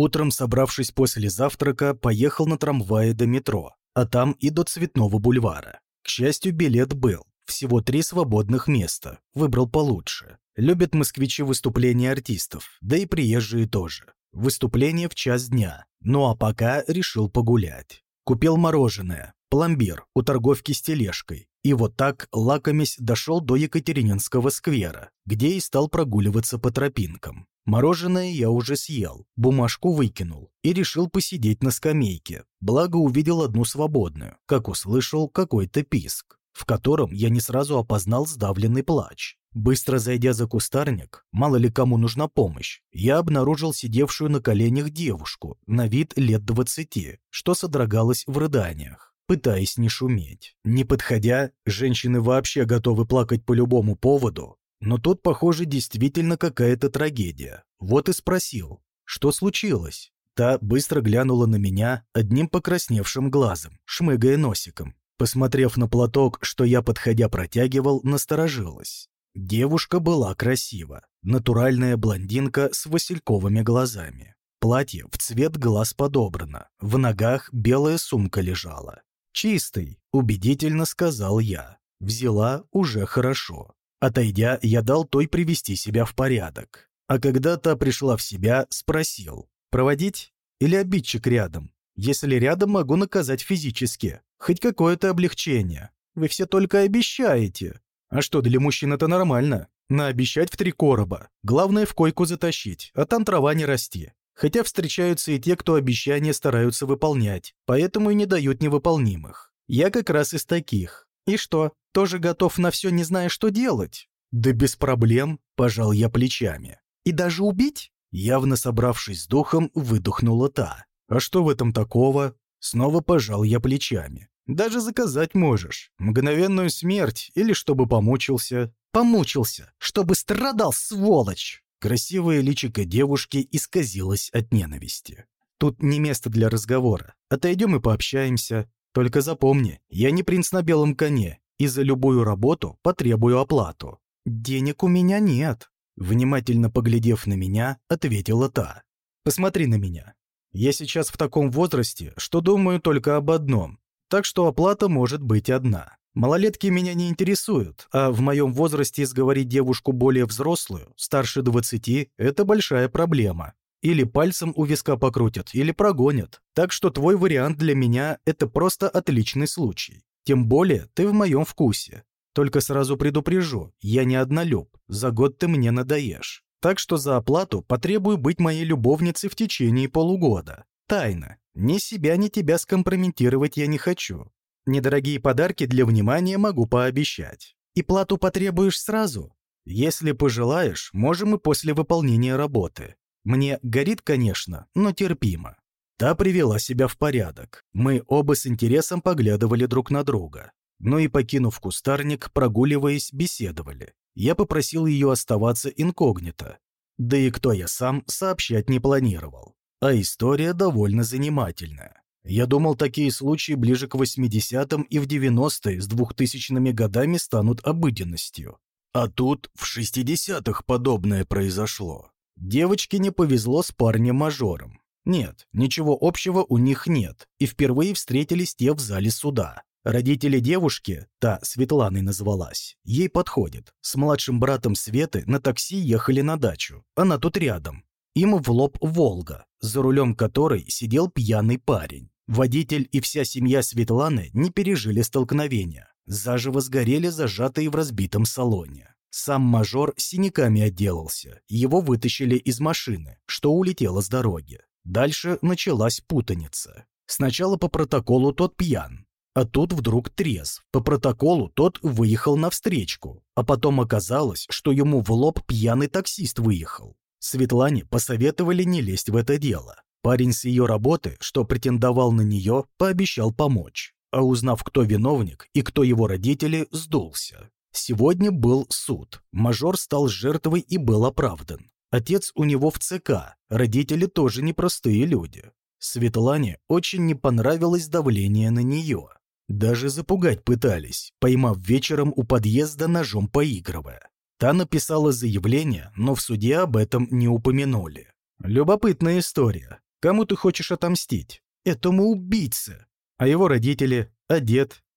Утром, собравшись после завтрака, поехал на трамвае до метро, а там и до Цветного бульвара. К счастью, билет был. Всего три свободных места. Выбрал получше. Любят москвичи выступления артистов, да и приезжие тоже. Выступление в час дня. Ну а пока решил погулять. Купил мороженое, пломбир у торговки с тележкой. И вот так, лакомясь, дошел до Екатерининского сквера, где и стал прогуливаться по тропинкам. Мороженое я уже съел, бумажку выкинул и решил посидеть на скамейке, благо увидел одну свободную, как услышал какой-то писк, в котором я не сразу опознал сдавленный плач. Быстро зайдя за кустарник, мало ли кому нужна помощь, я обнаружил сидевшую на коленях девушку, на вид лет двадцати, что содрогалась в рыданиях, пытаясь не шуметь. Не подходя, женщины вообще готовы плакать по любому поводу, но тут, похоже, действительно какая-то трагедия. Вот и спросил, что случилось? Та быстро глянула на меня одним покрасневшим глазом, шмыгая носиком. Посмотрев на платок, что я, подходя, протягивал, насторожилась. Девушка была красива. Натуральная блондинка с васильковыми глазами. Платье в цвет глаз подобрано. В ногах белая сумка лежала. «Чистый», — убедительно сказал я. Взяла уже хорошо. Отойдя, я дал той привести себя в порядок. А когда та пришла в себя, спросил, проводить или обидчик рядом? Если рядом, могу наказать физически. Хоть какое-то облегчение. Вы все только обещаете. А что, для мужчин это нормально. Наобещать в три короба. Главное в койку затащить, а там трава не расти. Хотя встречаются и те, кто обещания стараются выполнять, поэтому и не дают невыполнимых. Я как раз из таких. И что, тоже готов на все, не зная, что делать? Да без проблем, пожал я плечами. И даже убить? Явно собравшись с духом, выдохнула та. А что в этом такого? Снова пожал я плечами. Даже заказать можешь. Мгновенную смерть или чтобы помучился. Помучился, чтобы страдал, сволочь! Красивое личико девушки исказилось от ненависти. Тут не место для разговора. Отойдем и пообщаемся. Только запомни, я не принц на белом коне, и за любую работу потребую оплату. Денег у меня нет. Внимательно поглядев на меня, ответила та. Посмотри на меня. Я сейчас в таком возрасте, что думаю только об одном так что оплата может быть одна. Малолетки меня не интересуют, а в моем возрасте сговорить девушку более взрослую, старше 20, это большая проблема. Или пальцем у виска покрутят, или прогонят. Так что твой вариант для меня – это просто отличный случай. Тем более ты в моем вкусе. Только сразу предупрежу, я не однолюб, за год ты мне надоешь. Так что за оплату потребую быть моей любовницей в течение полугода. Тайна. Ни себя, ни тебя скомпрометировать я не хочу. Недорогие подарки для внимания могу пообещать. И плату потребуешь сразу? Если пожелаешь, можем и после выполнения работы. Мне горит, конечно, но терпимо. Та привела себя в порядок. Мы оба с интересом поглядывали друг на друга. Но и покинув кустарник, прогуливаясь, беседовали. Я попросил ее оставаться инкогнито. Да и кто я сам, сообщать не планировал. А история довольно занимательная. Я думал, такие случаи ближе к 80-м и в 90-е с 2000-ми годами станут обыденностью. А тут в 60-х подобное произошло. Девочке не повезло с парнем-мажором. Нет, ничего общего у них нет, и впервые встретились те в зале суда. Родители девушки, та Светланой назвалась, ей подходит. С младшим братом Светы на такси ехали на дачу. Она тут рядом. Им в лоб «Волга», за рулем которой сидел пьяный парень. Водитель и вся семья Светланы не пережили столкновения. Заживо сгорели зажатые в разбитом салоне. Сам мажор синяками отделался. Его вытащили из машины, что улетело с дороги. Дальше началась путаница. Сначала по протоколу тот пьян, а тут вдруг трезв. По протоколу тот выехал на встречку, а потом оказалось, что ему в лоб пьяный таксист выехал. Светлане посоветовали не лезть в это дело. Парень с ее работы, что претендовал на нее, пообещал помочь. А узнав, кто виновник и кто его родители, сдулся. Сегодня был суд. Мажор стал жертвой и был оправдан. Отец у него в ЦК, родители тоже непростые люди. Светлане очень не понравилось давление на нее. Даже запугать пытались, поймав вечером у подъезда ножом поигрывая. Та написала заявление, но в суде об этом не упомянули. Любопытная история. Кому ты хочешь отомстить? Этому убийце. А его родители, а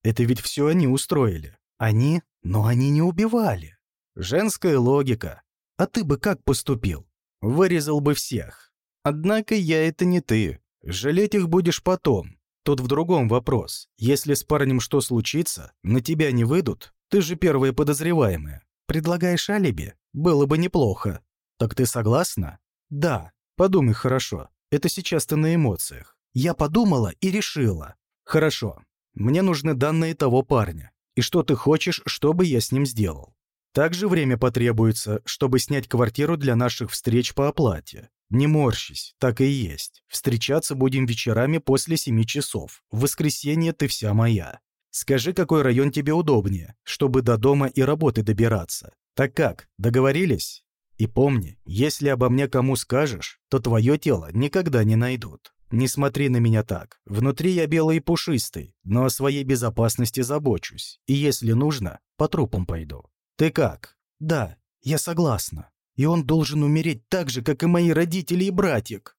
это ведь все они устроили. Они? Но они не убивали. Женская логика. А ты бы как поступил? Вырезал бы всех. Однако я это не ты. Жалеть их будешь потом. Тут в другом вопрос. Если с парнем что случится, на тебя не выйдут, ты же первая подозреваемая. Предлагаешь алиби? Было бы неплохо. Так ты согласна? Да. Подумай хорошо. Это сейчас ты на эмоциях. Я подумала и решила. Хорошо. Мне нужны данные того парня. И что ты хочешь, чтобы я с ним сделал? Также время потребуется, чтобы снять квартиру для наших встреч по оплате. Не морщись, так и есть. Встречаться будем вечерами после семи часов. В воскресенье ты вся моя. Скажи, какой район тебе удобнее, чтобы до дома и работы добираться. Так как, договорились? И помни, если обо мне кому скажешь, то твое тело никогда не найдут. Не смотри на меня так. Внутри я белый и пушистый, но о своей безопасности забочусь. И если нужно, по трупам пойду. Ты как? Да, я согласна и он должен умереть так же, как и мои родители и братик.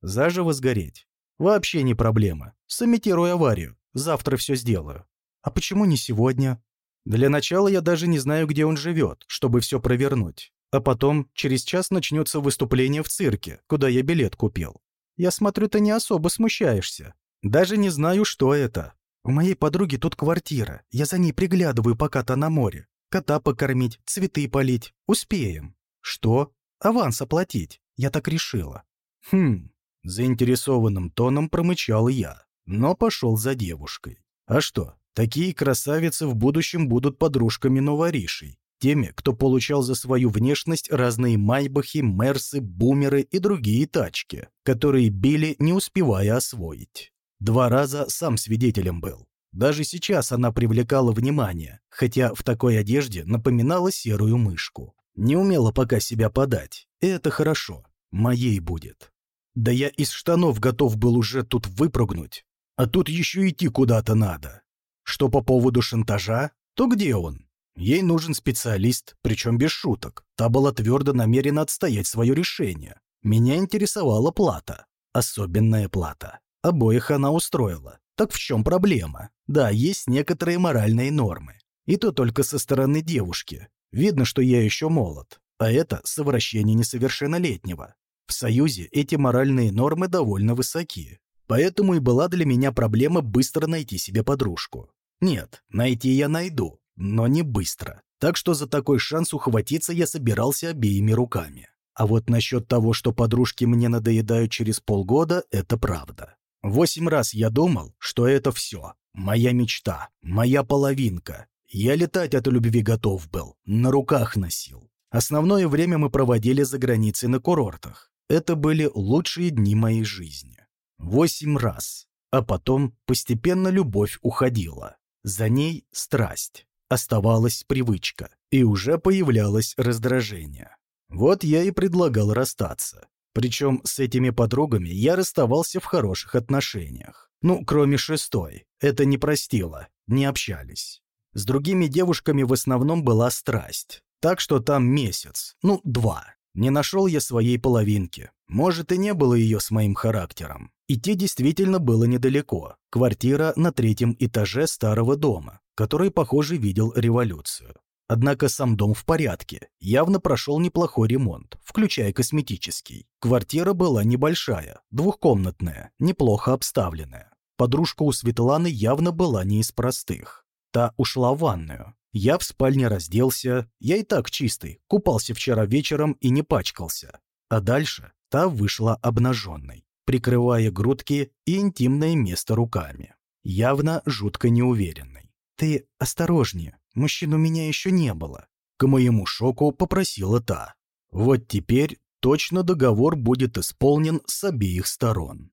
Заживо сгореть. Вообще не проблема. Сымитирую аварию. Завтра все сделаю. А почему не сегодня? Для начала я даже не знаю, где он живет, чтобы все провернуть. А потом, через час начнется выступление в цирке, куда я билет купил. Я смотрю, ты не особо смущаешься. Даже не знаю, что это. У моей подруги тут квартира. Я за ней приглядываю, пока та на море. Кота покормить, цветы полить. Успеем. «Что? Аванс оплатить? Я так решила». «Хм...» — заинтересованным тоном промычал я, но пошел за девушкой. «А что, такие красавицы в будущем будут подружками новоришей, теми, кто получал за свою внешность разные майбахи, мерсы, бумеры и другие тачки, которые били, не успевая освоить. Два раза сам свидетелем был. Даже сейчас она привлекала внимание, хотя в такой одежде напоминала серую мышку. Не умела пока себя подать. И это хорошо. Моей будет. Да я из штанов готов был уже тут выпрыгнуть. А тут еще идти куда-то надо. Что по поводу шантажа, то где он? Ей нужен специалист, причем без шуток. Та была твердо намерена отстоять свое решение. Меня интересовала плата. Особенная плата. Обоих она устроила. Так в чем проблема? Да, есть некоторые моральные нормы. И то только со стороны девушки. Видно, что я еще молод, а это совращение несовершеннолетнего. В Союзе эти моральные нормы довольно высоки. Поэтому и была для меня проблема быстро найти себе подружку. Нет, найти я найду, но не быстро. Так что за такой шанс ухватиться я собирался обеими руками. А вот насчет того, что подружки мне надоедают через полгода, это правда. Восемь раз я думал, что это все. Моя мечта, моя половинка, я летать от любви готов был, на руках носил. Основное время мы проводили за границей на курортах. Это были лучшие дни моей жизни. Восемь раз. А потом постепенно любовь уходила. За ней страсть. Оставалась привычка. И уже появлялось раздражение. Вот я и предлагал расстаться. Причем с этими подругами я расставался в хороших отношениях. Ну, кроме шестой. Это не простила. Не общались. С другими девушками в основном была страсть. Так что там месяц, ну, два. Не нашел я своей половинки. Может, и не было ее с моим характером. Идти действительно было недалеко. Квартира на третьем этаже старого дома, который, похоже, видел революцию. Однако сам дом в порядке, явно прошел неплохой ремонт, включая косметический. Квартира была небольшая, двухкомнатная, неплохо обставленная. Подружка у Светланы явно была не из простых. Та ушла в ванную. Я в спальне разделся, я и так чистый, купался вчера вечером и не пачкался. А дальше та вышла обнаженной, прикрывая грудки и интимное место руками. Явно жутко неуверенной. «Ты осторожнее, мужчин у меня еще не было», к моему шоку попросила та. Вот теперь точно договор будет исполнен с обеих сторон.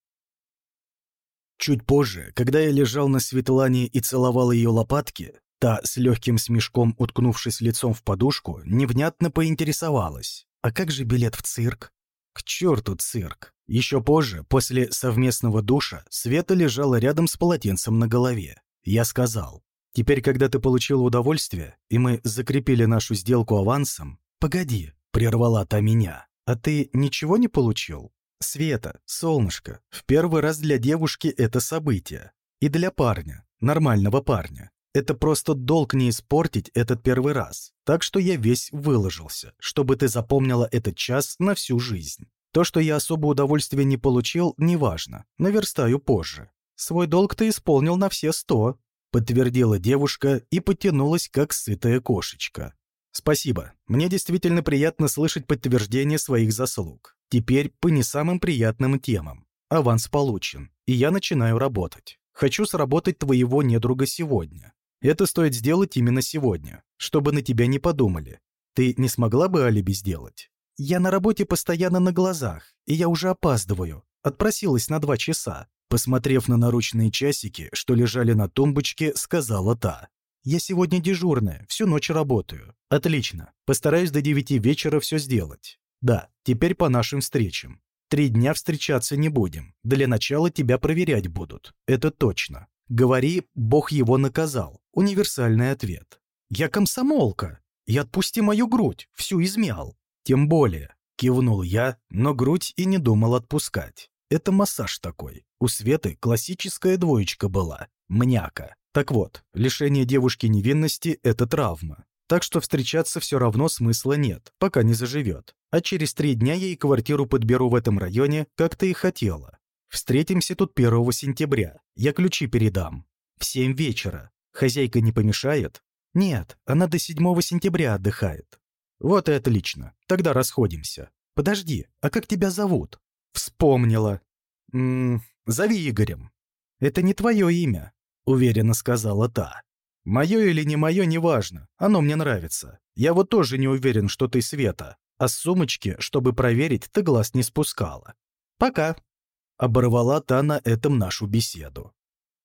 Чуть позже, когда я лежал на Светлане и целовал ее лопатки, та, с легким смешком уткнувшись лицом в подушку, невнятно поинтересовалась. «А как же билет в цирк?» «К черту цирк!» Еще позже, после совместного душа, Света лежала рядом с полотенцем на голове. Я сказал, «Теперь, когда ты получил удовольствие, и мы закрепили нашу сделку авансом...» «Погоди», — прервала та меня, «а ты ничего не получил?» Света, солнышко, в первый раз для девушки это событие. И для парня, нормального парня. Это просто долг не испортить этот первый раз. Так что я весь выложился, чтобы ты запомнила этот час на всю жизнь. То, что я особо удовольствия не получил, неважно. Наверстаю позже. Свой долг ты исполнил на все сто, подтвердила девушка и потянулась, как сытая кошечка. Спасибо. Мне действительно приятно слышать подтверждение своих заслуг. Теперь по не самым приятным темам. Аванс получен, и я начинаю работать. Хочу сработать твоего недруга сегодня. Это стоит сделать именно сегодня, чтобы на тебя не подумали. Ты не смогла бы алиби сделать? Я на работе постоянно на глазах, и я уже опаздываю. Отпросилась на два часа. Посмотрев на наручные часики, что лежали на тумбочке, сказала та. «Я сегодня дежурная, всю ночь работаю». «Отлично. Постараюсь до девяти вечера все сделать». «Да, теперь по нашим встречам. Три дня встречаться не будем. Для начала тебя проверять будут. Это точно. Говори, Бог его наказал. Универсальный ответ. Я комсомолка. И отпусти мою грудь, всю измял. Тем более. Кивнул я, но грудь и не думал отпускать. Это массаж такой. У Светы классическая двоечка была. Мняка. Так вот, лишение девушки невинности – это травма. Так что встречаться все равно смысла нет, пока не заживет. А через три дня ей квартиру подберу в этом районе, как ты и хотела. Встретимся тут 1 сентября. Я ключи передам. В 7 вечера. Хозяйка не помешает? Нет, она до 7 сентября отдыхает. Вот и отлично. Тогда расходимся. Подожди, а как тебя зовут? Вспомнила. М -м, зови Игорем. Это не твое имя. — уверенно сказала та. «Мое или не мое, неважно. Оно мне нравится. Я вот тоже не уверен, что ты Света. А с сумочки, чтобы проверить, ты глаз не спускала. Пока». Оборвала та на этом нашу беседу.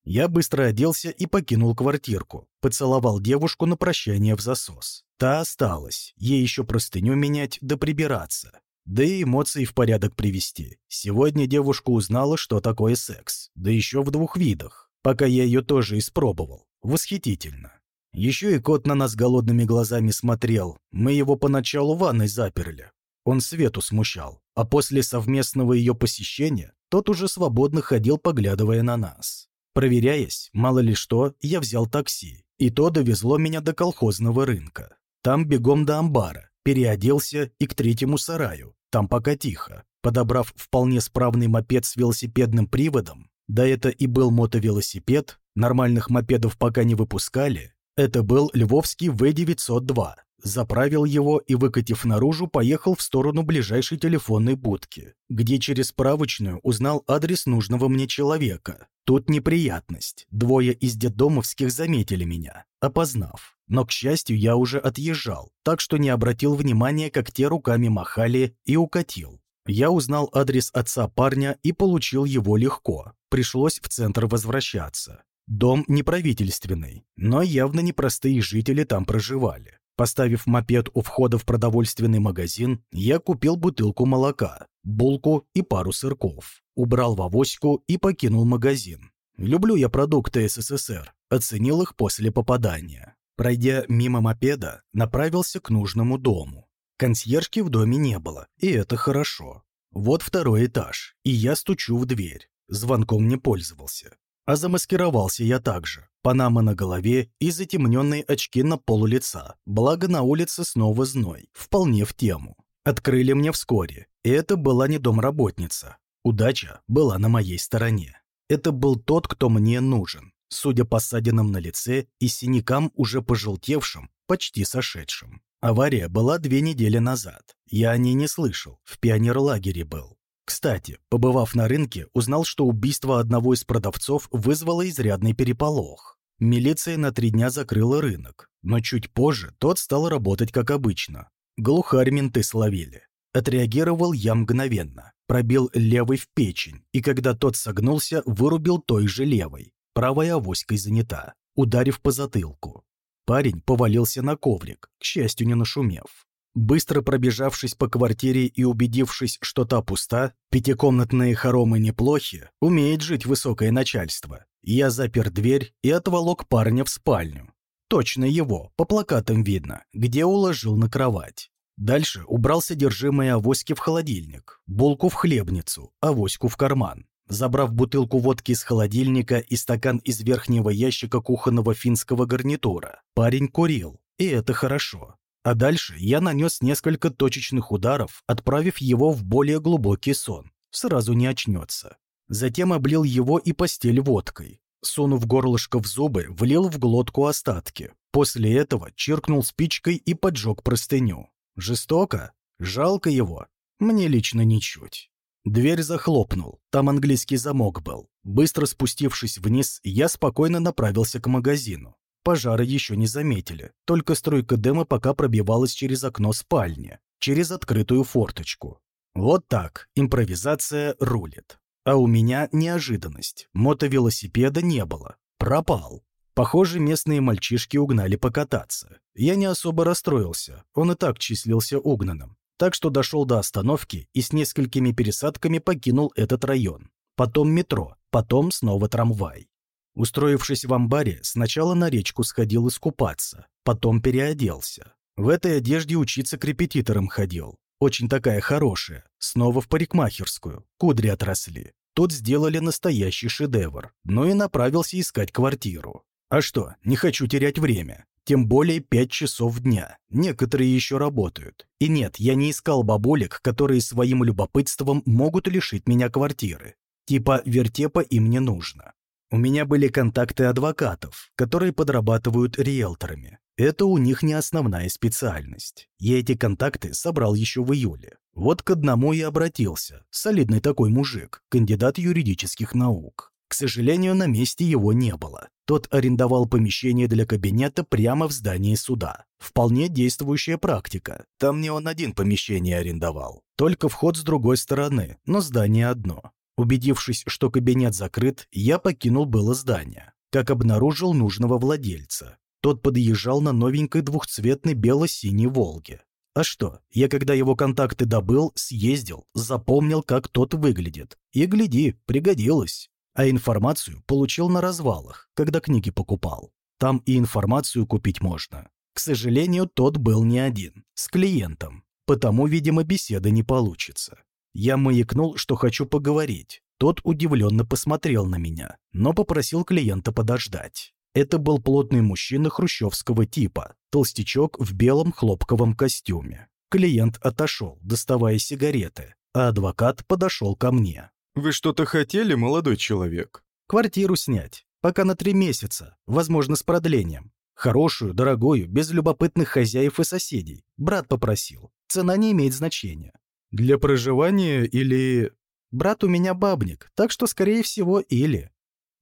Я быстро оделся и покинул квартирку. Поцеловал девушку на прощание в засос. Та осталась. Ей еще простыню менять да прибираться. Да и эмоции в порядок привести. Сегодня девушка узнала, что такое секс. Да еще в двух видах пока я ее тоже испробовал. Восхитительно. Еще и кот на нас голодными глазами смотрел. Мы его поначалу ванной заперли. Он Свету смущал. А после совместного ее посещения тот уже свободно ходил, поглядывая на нас. Проверяясь, мало ли что, я взял такси. И то довезло меня до колхозного рынка. Там бегом до амбара, переоделся и к третьему сараю. Там пока тихо. Подобрав вполне справный мопед с велосипедным приводом, да это и был мотовелосипед, нормальных мопедов пока не выпускали. Это был львовский В-902. Заправил его и, выкатив наружу, поехал в сторону ближайшей телефонной будки, где через справочную узнал адрес нужного мне человека. Тут неприятность. Двое из детдомовских заметили меня, опознав. Но, к счастью, я уже отъезжал, так что не обратил внимания, как те руками махали и укатил. Я узнал адрес отца парня и получил его легко. Пришлось в центр возвращаться. Дом не правительственный, но явно непростые жители там проживали. Поставив мопед у входа в продовольственный магазин, я купил бутылку молока, булку и пару сырков. Убрал в авоську и покинул магазин. Люблю я продукты СССР, оценил их после попадания. Пройдя мимо мопеда, направился к нужному дому. Консьержки в доме не было, и это хорошо. Вот второй этаж, и я стучу в дверь. Звонком не пользовался. А замаскировался я также. Панама на голове и затемненные очки на полу лица. Благо на улице снова зной. Вполне в тему. Открыли мне вскоре. И это была не домработница. Удача была на моей стороне. Это был тот, кто мне нужен. Судя по ссадинам на лице и синякам, уже пожелтевшим, почти сошедшим. Авария была две недели назад. Я о ней не слышал, в пионерлагере был. Кстати, побывав на рынке, узнал, что убийство одного из продавцов вызвало изрядный переполох. Милиция на три дня закрыла рынок, но чуть позже тот стал работать как обычно. Глухарь менты словили. Отреагировал я мгновенно, пробил левый в печень, и когда тот согнулся, вырубил той же левой. Правая авоськой занята, ударив по затылку. Парень повалился на коврик, к счастью, не нашумев. Быстро пробежавшись по квартире и убедившись, что та пуста, пятикомнатные хоромы неплохи, умеет жить высокое начальство. Я запер дверь и отволок парня в спальню. Точно его, по плакатам видно, где уложил на кровать. Дальше убрал содержимое авоськи в холодильник, булку в хлебницу, авоську в карман. Забрав бутылку водки из холодильника и стакан из верхнего ящика кухонного финского гарнитура, парень курил, и это хорошо. А дальше я нанес несколько точечных ударов, отправив его в более глубокий сон. Сразу не очнется. Затем облил его и постель водкой. Сунув горлышко в зубы, влил в глотку остатки. После этого чиркнул спичкой и поджег простыню. Жестоко? Жалко его? Мне лично ничуть. Дверь захлопнул, там английский замок был. Быстро спустившись вниз, я спокойно направился к магазину. Пожары еще не заметили, только струйка дыма пока пробивалась через окно спальни, через открытую форточку. Вот так, импровизация рулит. А у меня неожиданность. Мотовелосипеда не было. Пропал. Похоже, местные мальчишки угнали покататься. Я не особо расстроился, он и так числился угнанным так что дошел до остановки и с несколькими пересадками покинул этот район. Потом метро, потом снова трамвай. Устроившись в амбаре, сначала на речку сходил искупаться, потом переоделся. В этой одежде учиться к репетиторам ходил. Очень такая хорошая. Снова в парикмахерскую. Кудри отросли. Тут сделали настоящий шедевр. Ну и направился искать квартиру. А что, не хочу терять время. Тем более пять часов дня. Некоторые еще работают. И нет, я не искал бабулек, которые своим любопытством могут лишить меня квартиры. Типа вертепа им не нужно. У меня были контакты адвокатов, которые подрабатывают риэлторами. Это у них не основная специальность. Я эти контакты собрал еще в июле. Вот к одному и обратился. Солидный такой мужик, кандидат юридических наук. К сожалению, на месте его не было. Тот арендовал помещение для кабинета прямо в здании суда. Вполне действующая практика. Там не он один помещение арендовал. Только вход с другой стороны, но здание одно. Убедившись, что кабинет закрыт, я покинул было здание. Как обнаружил нужного владельца. Тот подъезжал на новенькой двухцветной бело-синей «Волге». А что, я когда его контакты добыл, съездил, запомнил, как тот выглядит. И гляди, пригодилось а информацию получил на развалах, когда книги покупал. Там и информацию купить можно. К сожалению, тот был не один, с клиентом, потому, видимо, беседа не получится. Я маякнул, что хочу поговорить. Тот удивленно посмотрел на меня, но попросил клиента подождать. Это был плотный мужчина хрущевского типа, толстячок в белом хлопковом костюме. Клиент отошел, доставая сигареты, а адвокат подошел ко мне. «Вы что-то хотели, молодой человек?» «Квартиру снять. Пока на три месяца. Возможно, с продлением. Хорошую, дорогую, без любопытных хозяев и соседей. Брат попросил. Цена не имеет значения». «Для проживания или...» «Брат у меня бабник, так что, скорее всего, или...»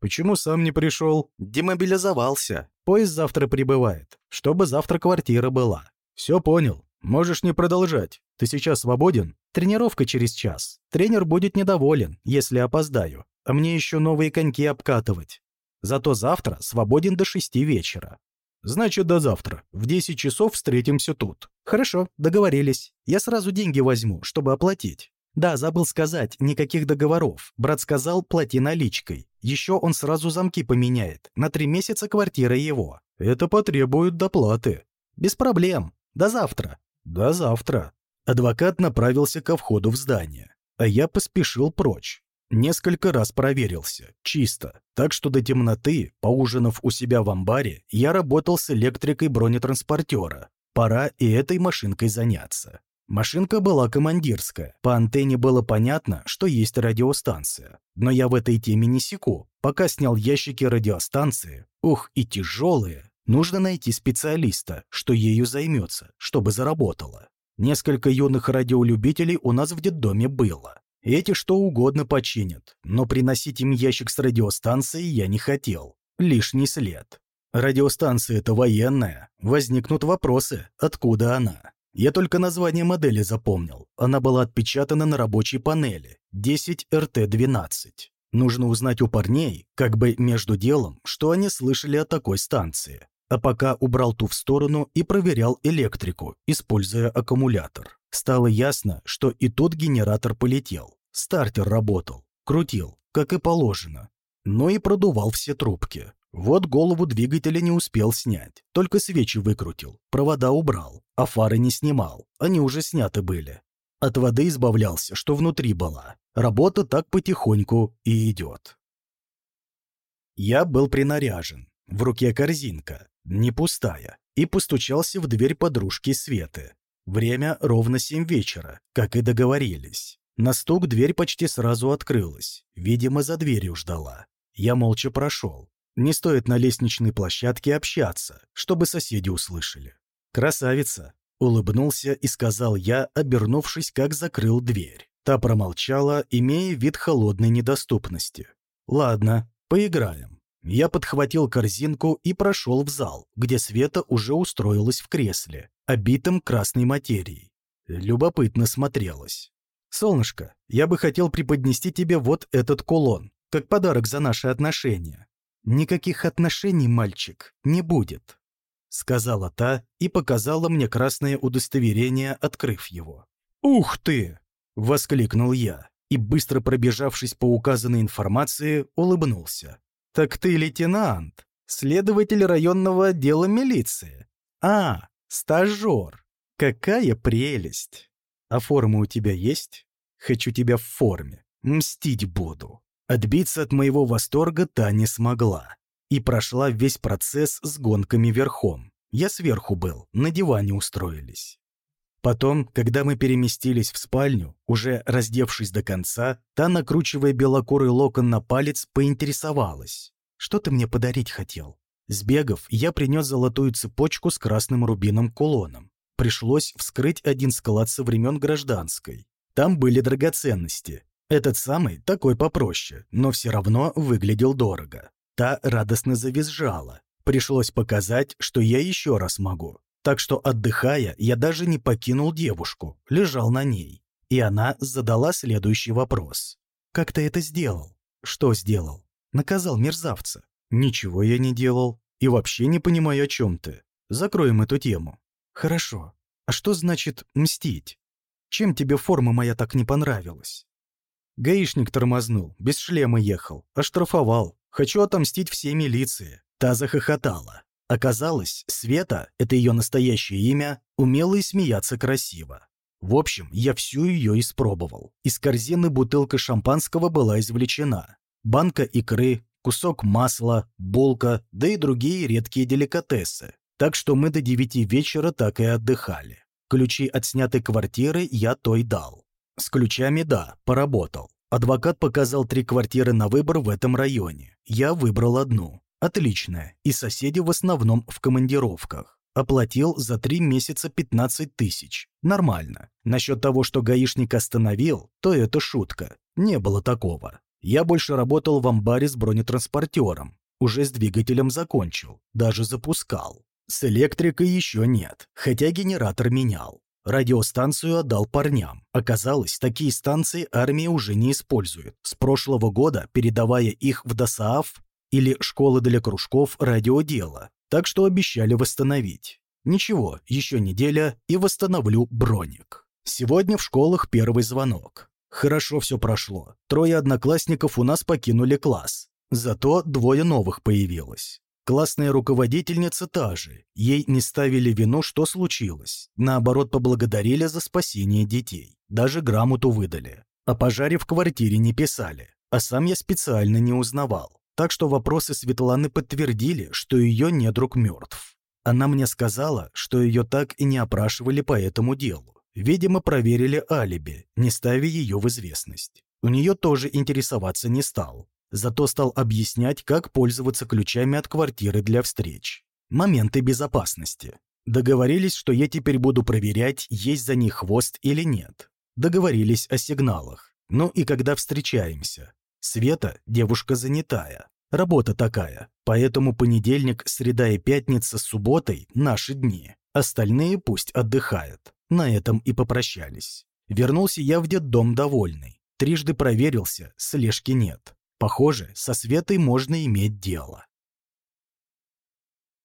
«Почему сам не пришел?» «Демобилизовался. Поезд завтра прибывает. Чтобы завтра квартира была». «Все понял. Можешь не продолжать. Ты сейчас свободен?» Тренировка через час. Тренер будет недоволен, если опоздаю. А мне еще новые коньки обкатывать. Зато завтра свободен до шести вечера. Значит, до завтра. В 10 часов встретимся тут. Хорошо, договорились. Я сразу деньги возьму, чтобы оплатить. Да, забыл сказать, никаких договоров. Брат сказал, плати наличкой. Еще он сразу замки поменяет. На три месяца квартира его. Это потребует доплаты. Без проблем. До завтра. До завтра. Адвокат направился ко входу в здание, а я поспешил прочь. Несколько раз проверился. Чисто. Так что до темноты, поужинав у себя в амбаре, я работал с электрикой бронетранспортера. Пора и этой машинкой заняться. Машинка была командирская. По антенне было понятно, что есть радиостанция. Но я в этой теме не секу. Пока снял ящики радиостанции, ух, и тяжелые, нужно найти специалиста, что ею займется, чтобы заработала. Несколько юных радиолюбителей у нас в детдоме было. Эти что угодно починят, но приносить им ящик с радиостанцией я не хотел. Лишний след. Радиостанция это военная. Возникнут вопросы, откуда она. Я только название модели запомнил. Она была отпечатана на рабочей панели. 10RT12. Нужно узнать у парней, как бы между делом, что они слышали о такой станции а пока убрал ту в сторону и проверял электрику, используя аккумулятор. Стало ясно, что и тот генератор полетел. Стартер работал, крутил, как и положено. Но и продувал все трубки. Вот голову двигателя не успел снять, только свечи выкрутил, провода убрал, а фары не снимал, они уже сняты были. От воды избавлялся, что внутри была. Работа так потихоньку и идет. Я был принаряжен, в руке корзинка, не пустая, и постучался в дверь подружки Светы. Время ровно семь вечера, как и договорились. На стук дверь почти сразу открылась, видимо, за дверью ждала. Я молча прошел. Не стоит на лестничной площадке общаться, чтобы соседи услышали. «Красавица!» — улыбнулся и сказал я, обернувшись, как закрыл дверь. Та промолчала, имея вид холодной недоступности. «Ладно, поиграем». Я подхватил корзинку и прошел в зал, где Света уже устроилась в кресле, обитом красной материей. Любопытно смотрелась. «Солнышко, я бы хотел преподнести тебе вот этот кулон, как подарок за наши отношения. «Никаких отношений, мальчик, не будет», — сказала та и показала мне красное удостоверение, открыв его. «Ух ты!» — воскликнул я и, быстро пробежавшись по указанной информации, улыбнулся. «Так ты лейтенант, следователь районного отдела милиции. А, стажер. Какая прелесть! А форма у тебя есть? Хочу тебя в форме. Мстить буду». Отбиться от моего восторга та не смогла. И прошла весь процесс с гонками верхом. Я сверху был, на диване устроились. Потом, когда мы переместились в спальню, уже раздевшись до конца, та, накручивая белокурый локон на палец, поинтересовалась. «Что ты мне подарить хотел?» Сбегав, я принес золотую цепочку с красным рубином кулоном. Пришлось вскрыть один склад со времен гражданской. Там были драгоценности, этот самый такой попроще, но все равно выглядел дорого. Та радостно завизжала. Пришлось показать, что я еще раз могу. Так что, отдыхая, я даже не покинул девушку, лежал на ней. И она задала следующий вопрос. «Как ты это сделал?» «Что сделал?» «Наказал мерзавца». «Ничего я не делал. И вообще не понимаю, о чем ты. Закроем эту тему». «Хорошо. А что значит «мстить»? Чем тебе форма моя так не понравилась?» Гаишник тормознул, без шлема ехал, оштрафовал. Хочу отомстить всей милиции. Та захохотала. Оказалось, Света, это ее настоящее имя, умела и смеяться красиво. В общем, я всю ее испробовал. Из корзины бутылка шампанского была извлечена. Банка икры, кусок масла, булка, да и другие редкие деликатесы. Так что мы до девяти вечера так и отдыхали. Ключи от снятой квартиры я той дал. С ключами, да, поработал. Адвокат показал три квартиры на выбор в этом районе. Я выбрал одну. Отличная. И соседи в основном в командировках. Оплатил за три месяца 15 тысяч. Нормально. Насчет того, что гаишник остановил, то это шутка. Не было такого. Я больше работал в амбаре с бронетранспортером. Уже с двигателем закончил. Даже запускал. С электрикой еще нет, хотя генератор менял. Радиостанцию отдал парням. Оказалось, такие станции армия уже не использует. С прошлого года передавая их в ДОСААФ или школы для кружков радиодела. Так что обещали восстановить. Ничего, еще неделя и восстановлю броник. Сегодня в школах первый звонок. Хорошо все прошло. Трое одноклассников у нас покинули класс. Зато двое новых появилось. Классная руководительница та же. Ей не ставили вину, что случилось. Наоборот, поблагодарили за спасение детей. Даже грамоту выдали. О пожаре в квартире не писали. А сам я специально не узнавал. Так что вопросы Светланы подтвердили, что ее недруг мертв. Она мне сказала, что ее так и не опрашивали по этому делу. Видимо, проверили алиби, не ставя ее в известность. У нее тоже интересоваться не стал. Зато стал объяснять, как пользоваться ключами от квартиры для встреч. Моменты безопасности. Договорились, что я теперь буду проверять, есть за них хвост или нет. Договорились о сигналах. Ну и когда встречаемся. Света – девушка занятая. Работа такая. Поэтому понедельник, среда и пятница с субботой – наши дни. Остальные пусть отдыхают. На этом и попрощались. Вернулся я в детдом довольный. Трижды проверился, слежки нет. Похоже, со Светой можно иметь дело.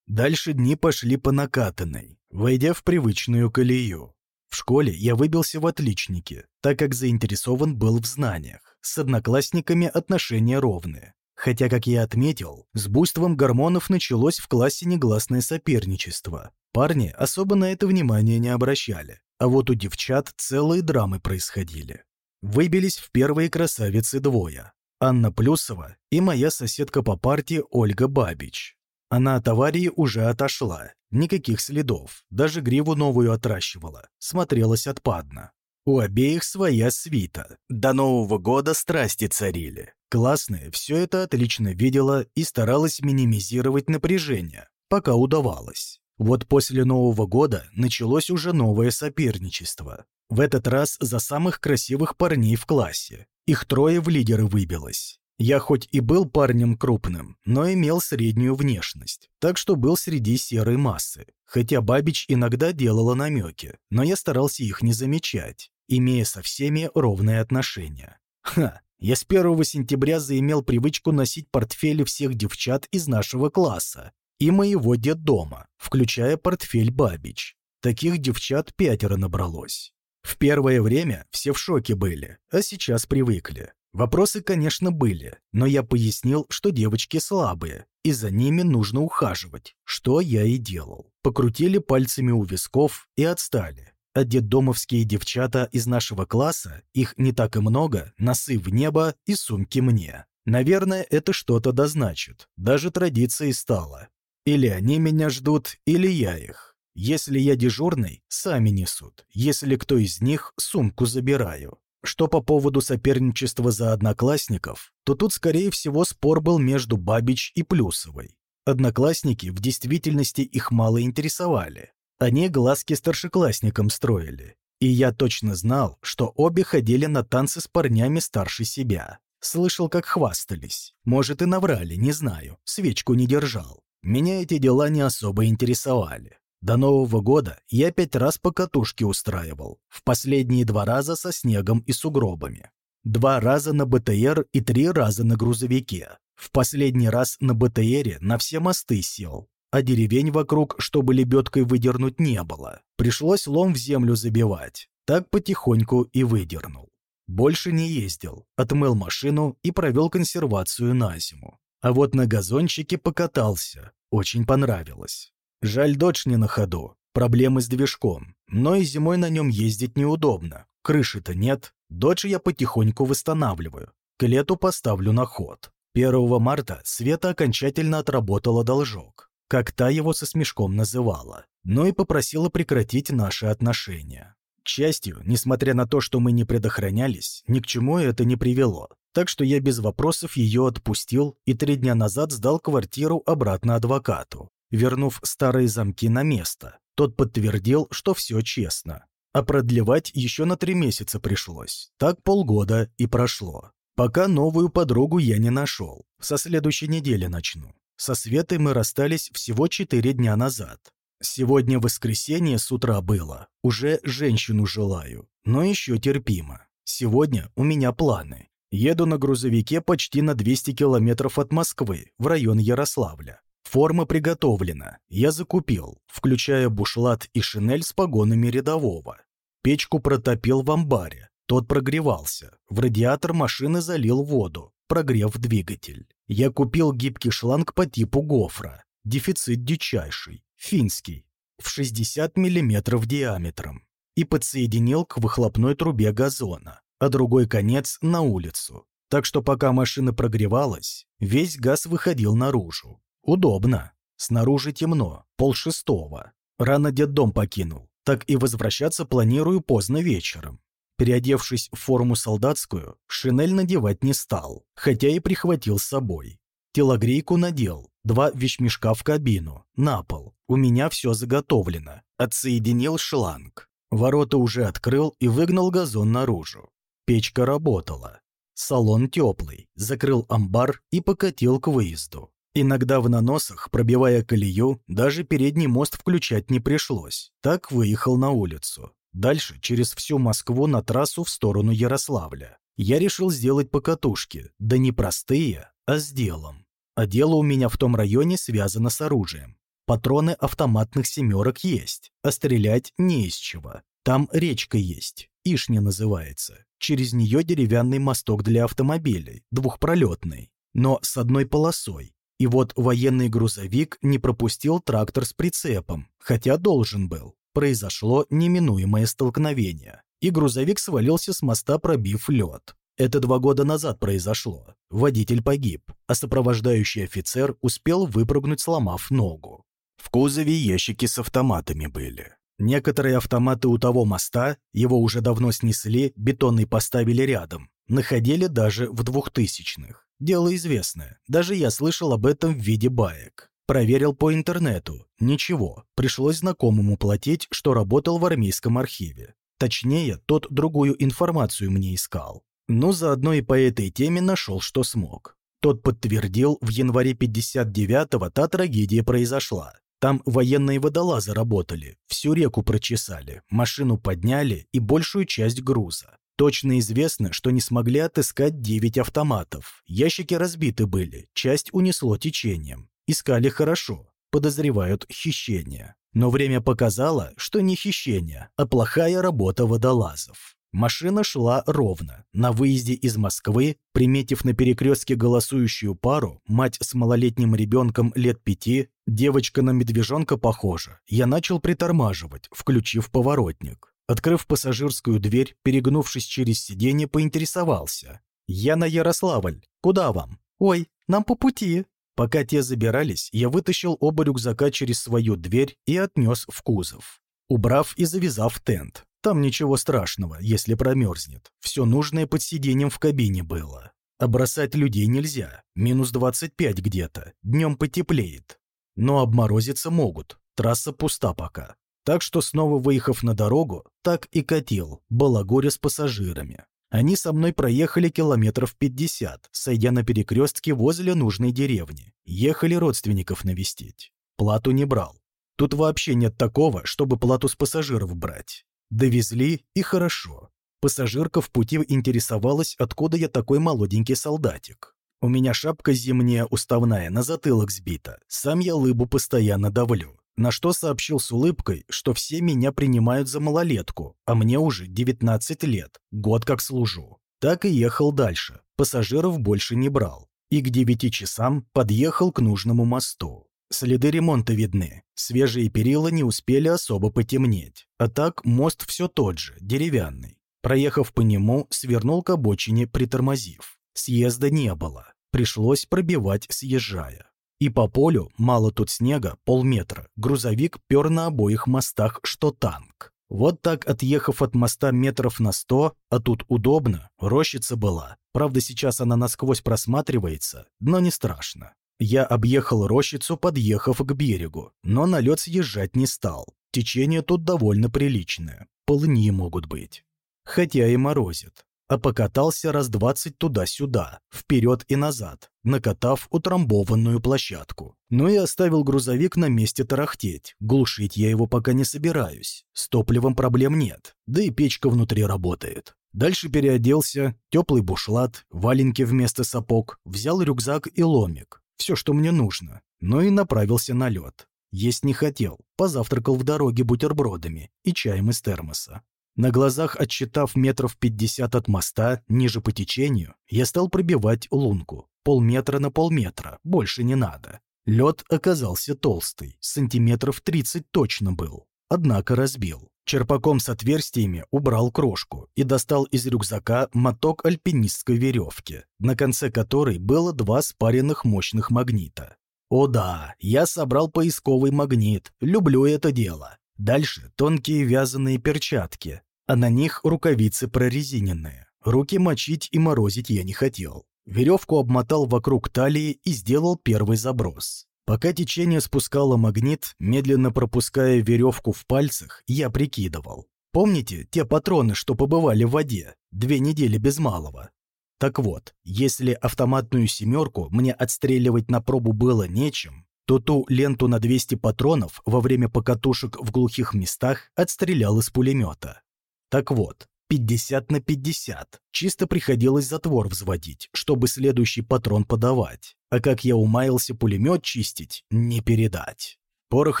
Дальше дни пошли по накатанной, войдя в привычную колею. В школе я выбился в отличники, так как заинтересован был в знаниях. С одноклассниками отношения ровные. Хотя, как я отметил, с буйством гормонов началось в классе негласное соперничество. Парни особо на это внимание не обращали. А вот у девчат целые драмы происходили. Выбились в первые красавицы двое. Анна Плюсова и моя соседка по партии Ольга Бабич. Она от аварии уже отошла. Никаких следов. Даже гриву новую отращивала. Смотрелась отпадно. У обеих своя свита. До Нового года страсти царили. Классная все это отлично видела и старалась минимизировать напряжение, пока удавалось. Вот после Нового года началось уже новое соперничество. В этот раз за самых красивых парней в классе. Их трое в лидеры выбилось. Я хоть и был парнем крупным, но имел среднюю внешность, так что был среди серой массы. Хотя Бабич иногда делала намеки, но я старался их не замечать имея со всеми ровные отношения. Ха, я с 1 сентября заимел привычку носить портфели всех девчат из нашего класса и моего детдома, включая портфель Бабич. Таких девчат пятеро набралось. В первое время все в шоке были, а сейчас привыкли. Вопросы, конечно, были, но я пояснил, что девочки слабые, и за ними нужно ухаживать, что я и делал. Покрутили пальцами у висков и отстали а детдомовские девчата из нашего класса, их не так и много, носы в небо и сумки мне. Наверное, это что-то дозначит. Даже традицией стало. Или они меня ждут, или я их. Если я дежурный, сами несут. Если кто из них, сумку забираю. Что по поводу соперничества за одноклассников, то тут, скорее всего, спор был между Бабич и Плюсовой. Одноклассники в действительности их мало интересовали. Они глазки старшеклассникам строили. И я точно знал, что обе ходили на танцы с парнями старше себя. Слышал, как хвастались. Может, и наврали, не знаю. Свечку не держал. Меня эти дела не особо интересовали. До Нового года я пять раз по катушке устраивал. В последние два раза со снегом и сугробами. Два раза на БТР и три раза на грузовике. В последний раз на БТРе на все мосты сел а деревень вокруг, чтобы лебедкой выдернуть, не было. Пришлось лом в землю забивать. Так потихоньку и выдернул. Больше не ездил, отмыл машину и провел консервацию на зиму. А вот на газончике покатался, очень понравилось. Жаль, дочь не на ходу, проблемы с движком, но и зимой на нем ездить неудобно. Крыши-то нет, дочь я потихоньку восстанавливаю. К лету поставлю на ход. 1 марта Света окончательно отработала должок как та его со смешком называла, но и попросила прекратить наши отношения. К счастью, несмотря на то, что мы не предохранялись, ни к чему это не привело, так что я без вопросов ее отпустил и три дня назад сдал квартиру обратно адвокату, вернув старые замки на место. Тот подтвердил, что все честно. А продлевать еще на три месяца пришлось. Так полгода и прошло. Пока новую подругу я не нашел. Со следующей недели начну. Со Светой мы расстались всего четыре дня назад. Сегодня воскресенье с утра было. Уже женщину желаю, но еще терпимо. Сегодня у меня планы. Еду на грузовике почти на 200 километров от Москвы, в район Ярославля. Форма приготовлена. Я закупил, включая бушлат и шинель с погонами рядового. Печку протопил в амбаре. Тот прогревался. В радиатор машины залил воду прогрев двигатель. Я купил гибкий шланг по типу гофра. Дефицит дичайший, финский, в 60 мм диаметром. И подсоединил к выхлопной трубе газона, а другой конец на улицу. Так что пока машина прогревалась, весь газ выходил наружу. Удобно. Снаружи темно, полшестого. Рано дом покинул, так и возвращаться планирую поздно вечером. Переодевшись в форму солдатскую, шинель надевать не стал, хотя и прихватил с собой. Телогрейку надел, два вещмешка в кабину, на пол. У меня все заготовлено. Отсоединил шланг. Ворота уже открыл и выгнал газон наружу. Печка работала. Салон теплый, закрыл амбар и покатил к выезду. Иногда в наносах, пробивая колею, даже передний мост включать не пришлось. Так выехал на улицу. Дальше через всю Москву на трассу в сторону Ярославля. Я решил сделать покатушки, да не простые, а с делом. А дело у меня в том районе связано с оружием. Патроны автоматных «семерок» есть, а стрелять не из чего. Там речка есть, Ишня называется. Через нее деревянный мосток для автомобилей, двухпролетный. но с одной полосой. И вот военный грузовик не пропустил трактор с прицепом, хотя должен был. Произошло неминуемое столкновение, и грузовик свалился с моста, пробив лед. Это два года назад произошло. Водитель погиб, а сопровождающий офицер успел выпрыгнуть, сломав ногу. В кузове ящики с автоматами были. Некоторые автоматы у того моста, его уже давно снесли, бетонный поставили рядом, находили даже в двухтысячных. Дело известное, даже я слышал об этом в виде баек. Проверил по интернету. Ничего, пришлось знакомому платить, что работал в армейском архиве. Точнее, тот другую информацию мне искал. Но заодно и по этой теме нашел, что смог. Тот подтвердил, в январе 59-го та трагедия произошла. Там военные водолазы работали, всю реку прочесали, машину подняли и большую часть груза. Точно известно, что не смогли отыскать 9 автоматов. Ящики разбиты были, часть унесло течением. Искали хорошо, подозревают хищение. Но время показало, что не хищение, а плохая работа водолазов. Машина шла ровно. На выезде из Москвы, приметив на перекрестке голосующую пару, мать с малолетним ребенком лет пяти, девочка на медвежонка похожа, я начал притормаживать, включив поворотник. Открыв пассажирскую дверь, перегнувшись через сиденье, поинтересовался. «Я на Ярославль. Куда вам?» «Ой, нам по пути». Пока те забирались, я вытащил оба рюкзака через свою дверь и отнес в кузов. Убрав и завязав тент. Там ничего страшного, если промерзнет. Все нужное под сиденьем в кабине было. А бросать людей нельзя. Минус 25 где-то. Днем потеплеет. Но обморозиться могут. Трасса пуста пока. Так что снова выехав на дорогу, так и катил, балагоря с пассажирами. Они со мной проехали километров 50, сойдя на перекрестке возле нужной деревни. Ехали родственников навестить. Плату не брал. Тут вообще нет такого, чтобы плату с пассажиров брать. Довезли, и хорошо. Пассажирка в пути интересовалась, откуда я такой молоденький солдатик. У меня шапка зимняя уставная на затылок сбита, сам я лыбу постоянно давлю. На что сообщил с улыбкой, что все меня принимают за малолетку, а мне уже 19 лет, год как служу. Так и ехал дальше, пассажиров больше не брал. И к 9 часам подъехал к нужному мосту. Следы ремонта видны, свежие перила не успели особо потемнеть. А так мост все тот же, деревянный. Проехав по нему, свернул к обочине, притормозив. Съезда не было, пришлось пробивать, съезжая. И по полю, мало тут снега, полметра, грузовик пер на обоих мостах, что танк. Вот так, отъехав от моста метров на сто, а тут удобно, рощица была. Правда, сейчас она насквозь просматривается, но не страшно. Я объехал рощицу, подъехав к берегу, но на лед съезжать не стал. Течение тут довольно приличное, полыни могут быть. Хотя и морозит. А покатался раз двадцать туда-сюда, вперед и назад, накатав утрамбованную площадку. Ну и оставил грузовик на месте тарахтеть. Глушить я его пока не собираюсь. С топливом проблем нет, да и печка внутри работает. Дальше переоделся, теплый бушлат, валенки вместо сапог, взял рюкзак и ломик все, что мне нужно, но и направился на лед. Есть не хотел, позавтракал в дороге бутербродами и чаем из термоса. На глазах, отсчитав метров пятьдесят от моста, ниже по течению, я стал пробивать лунку. Полметра на полметра, больше не надо. Лед оказался толстый, сантиметров тридцать точно был. Однако разбил. Черпаком с отверстиями убрал крошку и достал из рюкзака моток альпинистской веревки, на конце которой было два спаренных мощных магнита. О да, я собрал поисковый магнит, люблю это дело. Дальше тонкие вязаные перчатки, а на них рукавицы прорезиненные. Руки мочить и морозить я не хотел. Веревку обмотал вокруг талии и сделал первый заброс. Пока течение спускало магнит, медленно пропуская веревку в пальцах, я прикидывал. Помните те патроны, что побывали в воде? Две недели без малого. Так вот, если автоматную «семерку» мне отстреливать на пробу было нечем, то ту ленту на 200 патронов во время покатушек в глухих местах отстрелял из пулемета. Так вот, 50 на 50. Чисто приходилось затвор взводить, чтобы следующий патрон подавать. А как я умаялся пулемет чистить, не передать. Порох,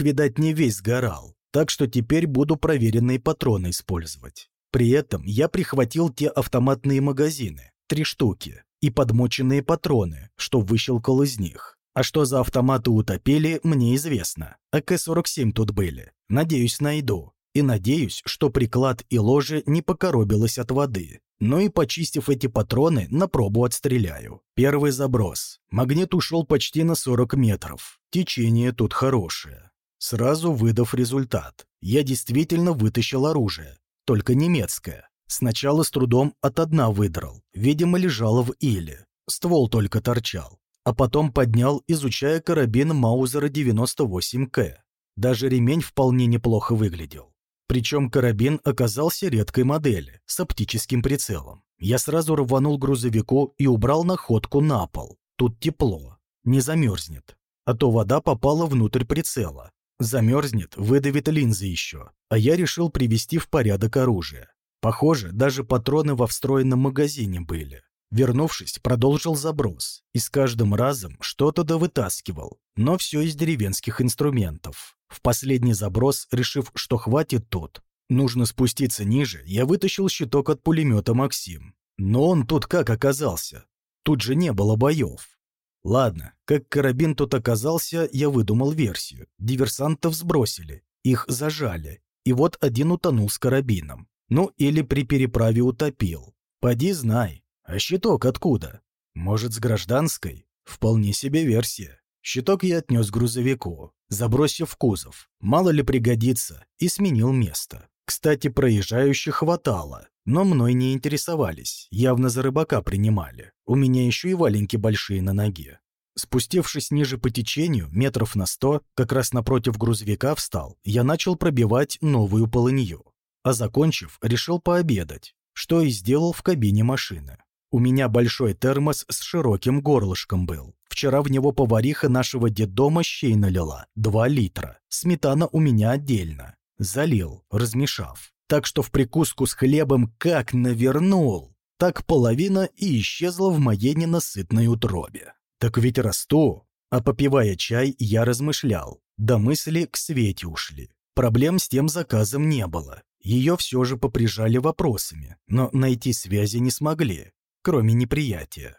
видать, не весь сгорал, так что теперь буду проверенные патроны использовать. При этом я прихватил те автоматные магазины, три штуки. и подмоченные патроны, что выщелкал из них. А что за автоматы утопили, мне известно. АК-47 тут были. Надеюсь, найду. И надеюсь, что приклад и ложе не покоробилось от воды. Ну и почистив эти патроны, на пробу отстреляю. Первый заброс. Магнит ушел почти на 40 метров. Течение тут хорошее. Сразу выдав результат. Я действительно вытащил оружие. Только немецкое. Сначала с трудом от одна выдрал. Видимо, лежало в иле. Ствол только торчал. А потом поднял, изучая карабин Маузера 98К. Даже ремень вполне неплохо выглядел. Причем карабин оказался редкой модели, с оптическим прицелом. Я сразу рванул грузовику и убрал находку на пол. Тут тепло, не замерзнет. А то вода попала внутрь прицела. Замерзнет, выдавит линзы еще. А я решил привести в порядок оружие. Похоже, даже патроны во встроенном магазине были. Вернувшись, продолжил заброс. И с каждым разом что-то довытаскивал, но все из деревенских инструментов. В последний заброс, решив, что хватит тут, нужно спуститься ниже, я вытащил щиток от пулемета «Максим». Но он тут как оказался? Тут же не было боев. Ладно, как карабин тут оказался, я выдумал версию. Диверсантов сбросили, их зажали, и вот один утонул с карабином. Ну или при переправе утопил. Поди знай. А щиток откуда? Может, с гражданской? Вполне себе версия. Щиток я отнес к грузовику, забросив в кузов. Мало ли пригодится, и сменил место. Кстати, проезжающих хватало, но мной не интересовались, явно за рыбака принимали. У меня еще и валенки большие на ноге. Спустившись ниже по течению, метров на сто, как раз напротив грузовика встал, я начал пробивать новую полынью. А закончив, решил пообедать, что и сделал в кабине машины. У меня большой термос с широким горлышком был. Вчера в него повариха нашего детдома щей налила. Два литра. Сметана у меня отдельно. Залил, размешав. Так что в прикуску с хлебом как навернул, так половина и исчезла в моей ненасытной утробе. Так ведь расту. А попивая чай, я размышлял. До мысли к Свете ушли. Проблем с тем заказом не было. Ее все же поприжали вопросами, но найти связи не смогли кроме неприятия.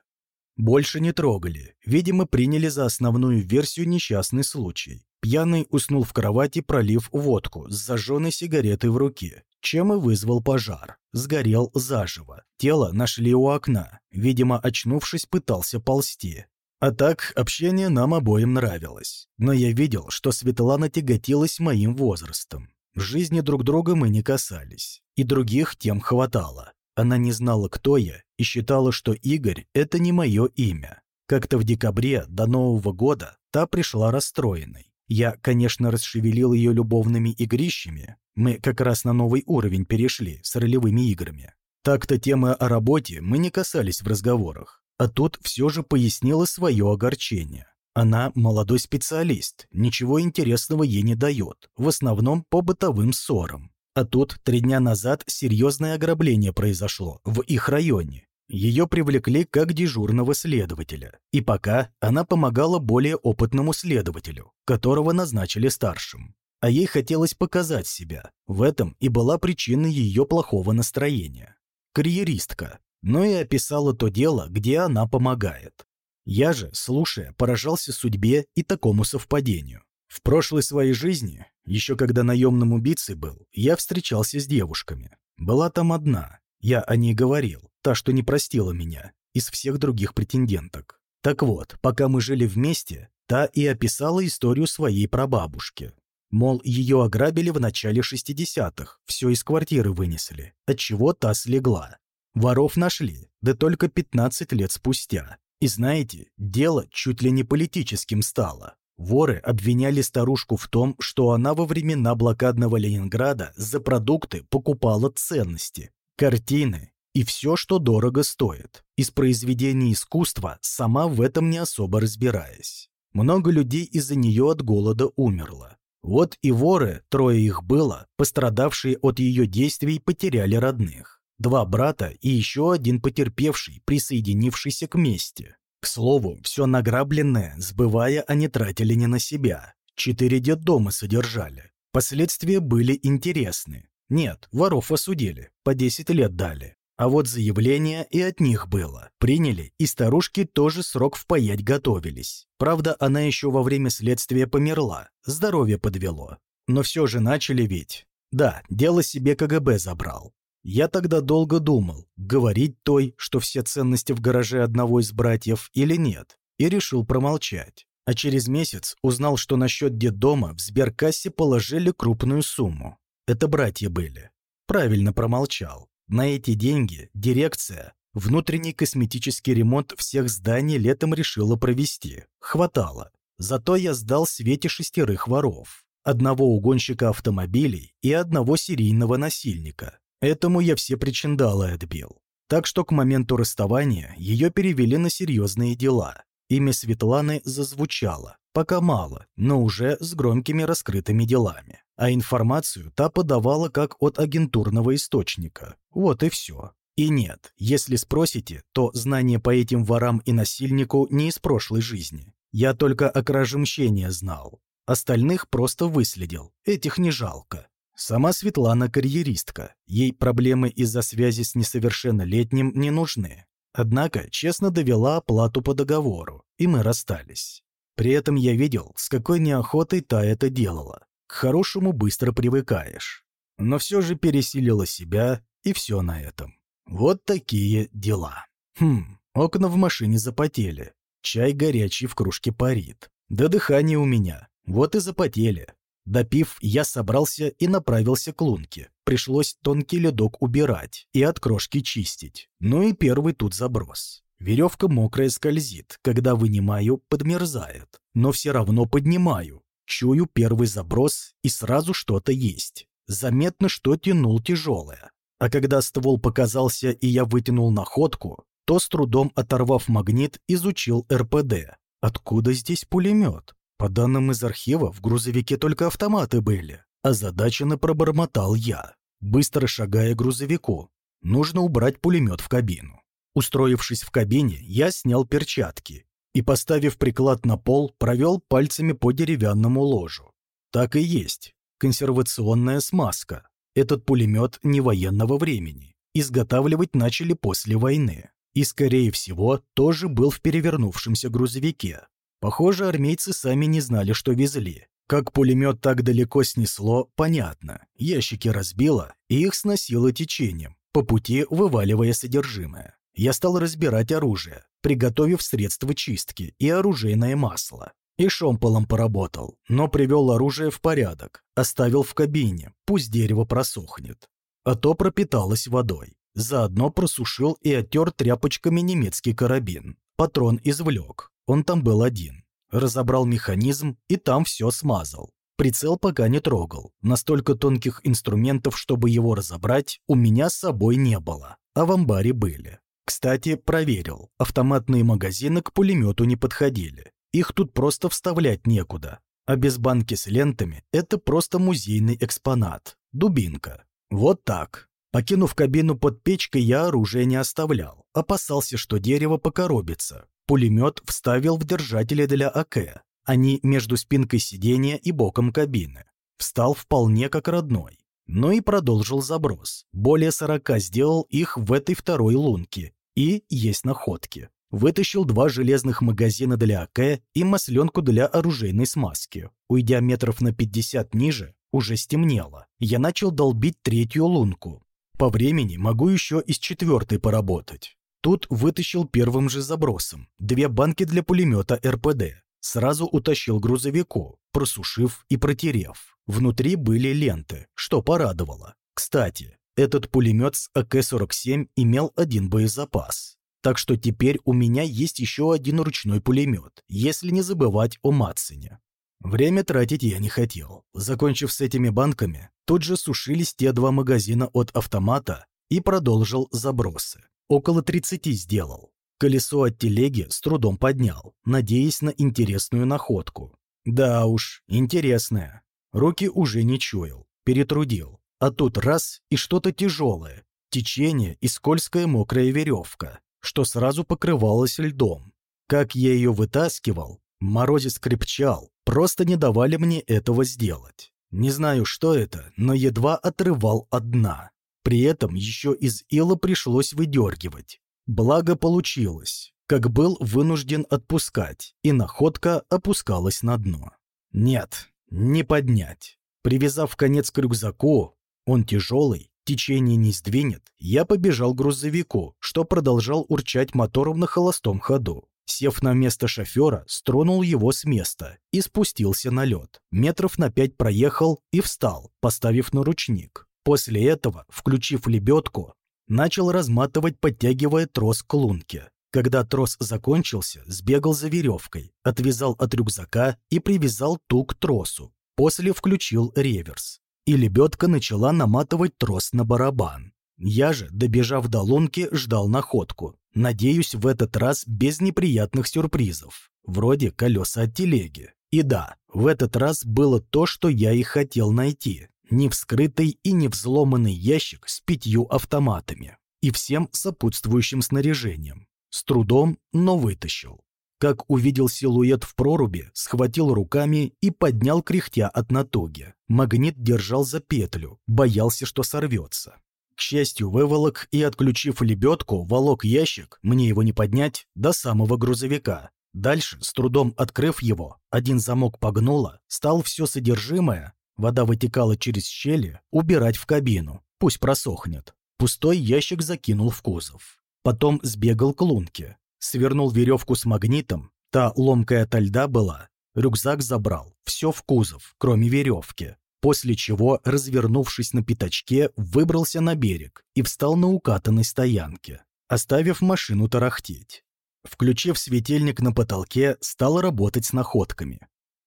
Больше не трогали, видимо, приняли за основную версию несчастный случай. Пьяный уснул в кровати, пролив водку с зажженной сигаретой в руке, чем и вызвал пожар. Сгорел заживо. Тело нашли у окна. Видимо, очнувшись, пытался ползти. А так, общение нам обоим нравилось. Но я видел, что Светлана тяготилась моим возрастом. В жизни друг друга мы не касались. И других тем хватало. Она не знала, кто я, и считала, что Игорь – это не мое имя. Как-то в декабре до Нового года та пришла расстроенной. Я, конечно, расшевелил ее любовными игрищами. Мы как раз на новый уровень перешли с ролевыми играми. Так-то темы о работе мы не касались в разговорах. А тут все же пояснила свое огорчение. Она молодой специалист, ничего интересного ей не дает, в основном по бытовым ссорам. А тут три дня назад серьезное ограбление произошло в их районе. Ее привлекли как дежурного следователя, и пока она помогала более опытному следователю, которого назначили старшим. А ей хотелось показать себя. В этом и была причина ее плохого настроения. Карьеристка, но и описала то дело, где она помогает. Я же, слушая, поражался судьбе и такому совпадению. В прошлой своей жизни, еще когда наемным убийцей был, я встречался с девушками. Была там одна, я о ней говорил, та, что не простила меня, из всех других претенденток. Так вот, пока мы жили вместе, та и описала историю своей прабабушки. Мол, ее ограбили в начале 60-х, все из квартиры вынесли, отчего та слегла. Воров нашли, да только 15 лет спустя. И знаете, дело чуть ли не политическим стало. Воры обвиняли старушку в том, что она во времена блокадного Ленинграда за продукты покупала ценности, картины и все, что дорого стоит, из произведений искусства, сама в этом не особо разбираясь. Много людей из-за нее от голода умерло. Вот и воры, трое их было, пострадавшие от ее действий, потеряли родных. Два брата и еще один потерпевший, присоединившийся к мести. К слову, все награбленное, сбывая, они тратили не на себя. Четыре детдома содержали. Последствия были интересны. Нет, воров осудили, по 10 лет дали. А вот заявление и от них было. Приняли, и старушки тоже срок впаять готовились. Правда, она еще во время следствия померла, здоровье подвело. Но все же начали ведь. Да, дело себе КГБ забрал. Я тогда долго думал, говорить той, что все ценности в гараже одного из братьев или нет, и решил промолчать. А через месяц узнал, что на счет детдома в сберкассе положили крупную сумму. Это братья были. Правильно промолчал. На эти деньги дирекция внутренний косметический ремонт всех зданий летом решила провести. Хватало. Зато я сдал Свете шестерых воров одного угонщика автомобилей и одного серийного насильника. Этому я все причиндалы отбил. Так что к моменту расставания ее перевели на серьезные дела. Имя Светланы зазвучало, пока мало, но уже с громкими раскрытыми делами. А информацию та подавала как от агентурного источника. Вот и все. И нет, если спросите, то знание по этим ворам и насильнику не из прошлой жизни. Я только о краже мщения знал. Остальных просто выследил. Этих не жалко. Сама Светлана карьеристка. Ей проблемы из-за связи с несовершеннолетним не нужны. Однако честно довела оплату по договору, и мы расстались. При этом я видел, с какой неохотой та это делала. К хорошему быстро привыкаешь. Но все же пересилила себя, и все на этом. Вот такие дела. Хм, окна в машине запотели. Чай горячий в кружке парит. Да дыхание у меня. Вот и запотели. Допив, я собрался и направился к лунке. Пришлось тонкий ледок убирать и от крошки чистить. Ну и первый тут заброс. Веревка мокрая скользит, когда вынимаю, подмерзает. Но все равно поднимаю. Чую первый заброс, и сразу что-то есть. Заметно, что тянул тяжелое. А когда ствол показался и я вытянул находку, то с трудом оторвав магнит, изучил РПД. Откуда здесь пулемет? По данным из архива, в грузовике только автоматы были. Озадаченно пробормотал я, быстро шагая к грузовику. Нужно убрать пулемет в кабину. Устроившись в кабине, я снял перчатки и, поставив приклад на пол, провел пальцами по деревянному ложу. Так и есть. Консервационная смазка. Этот пулемет не военного времени. Изготавливать начали после войны. И, скорее всего, тоже был в перевернувшемся грузовике. Похоже, армейцы сами не знали, что везли. Как пулемет так далеко снесло, понятно. Ящики разбило, и их сносило течением, по пути вываливая содержимое. Я стал разбирать оружие, приготовив средства чистки и оружейное масло. И шомполом поработал, но привел оружие в порядок, оставил в кабине, пусть дерево просохнет. А то пропиталось водой. Заодно просушил и оттер тряпочками немецкий карабин. Патрон извлек, он там был один. Разобрал механизм и там все смазал. Прицел пока не трогал. Настолько тонких инструментов, чтобы его разобрать, у меня с собой не было. А в амбаре были. Кстати, проверил. Автоматные магазины к пулемету не подходили. Их тут просто вставлять некуда. А без банки с лентами это просто музейный экспонат. Дубинка. Вот так. Покинув кабину под печкой, я оружие не оставлял. Опасался, что дерево покоробится. Пулемет вставил в держатели для АК. Они между спинкой сиденья и боком кабины. Встал вполне как родной. Но и продолжил заброс. Более сорока сделал их в этой второй лунке. И есть находки. Вытащил два железных магазина для АК и масленку для оружейной смазки. Уйдя метров на 50 ниже, уже стемнело. Я начал долбить третью лунку. По времени могу еще из четвертой поработать. Тут вытащил первым же забросом две банки для пулемета РПД. Сразу утащил грузовику, просушив и протерев. Внутри были ленты, что порадовало. Кстати, этот пулемет с АК-47 имел один боезапас. Так что теперь у меня есть еще один ручной пулемет, если не забывать о Матсене. Время тратить я не хотел. Закончив с этими банками, тут же сушились те два магазина от автомата и продолжил забросы. Около 30 сделал. Колесо от телеги с трудом поднял, надеясь на интересную находку. Да уж, интересная. Руки уже не чуял, перетрудил. А тут раз и что-то тяжелое. Течение и скользкая мокрая веревка, что сразу покрывалось льдом. Как я ее вытаскивал, морозец крепчал, просто не давали мне этого сделать. Не знаю, что это, но едва отрывал от дна. При этом еще из ила пришлось выдергивать. Благо получилось, как был вынужден отпускать, и находка опускалась на дно. Нет, не поднять. Привязав конец к рюкзаку, он тяжелый, течение не сдвинет, я побежал к грузовику, что продолжал урчать мотором на холостом ходу. Сев на место шофера, стронул его с места и спустился на лед. Метров на пять проехал и встал, поставив на ручник. После этого, включив лебедку, начал разматывать, подтягивая трос к лунке. Когда трос закончился, сбегал за веревкой, отвязал от рюкзака и привязал ту к тросу. После включил реверс. И лебедка начала наматывать трос на барабан. Я же, добежав до лунки, ждал находку. Надеюсь, в этот раз без неприятных сюрпризов, вроде колеса от телеги. И да, в этот раз было то, что я и хотел найти. Не вскрытый и не взломанный ящик с пятью автоматами и всем сопутствующим снаряжением. С трудом, но вытащил. Как увидел силуэт в проруби, схватил руками и поднял кряхтя от натуги. Магнит держал за петлю, боялся, что сорвется. К счастью, выволок и, отключив лебедку, волок ящик, мне его не поднять, до самого грузовика. Дальше, с трудом открыв его, один замок погнуло, стал все содержимое, вода вытекала через щели, убирать в кабину, пусть просохнет. Пустой ящик закинул в кузов. Потом сбегал к лунке, свернул веревку с магнитом, та ломкая ото льда была, рюкзак забрал, все в кузов, кроме веревки, после чего, развернувшись на пятачке, выбрался на берег и встал на укатанной стоянке, оставив машину тарахтеть. Включив светильник на потолке, стал работать с находками.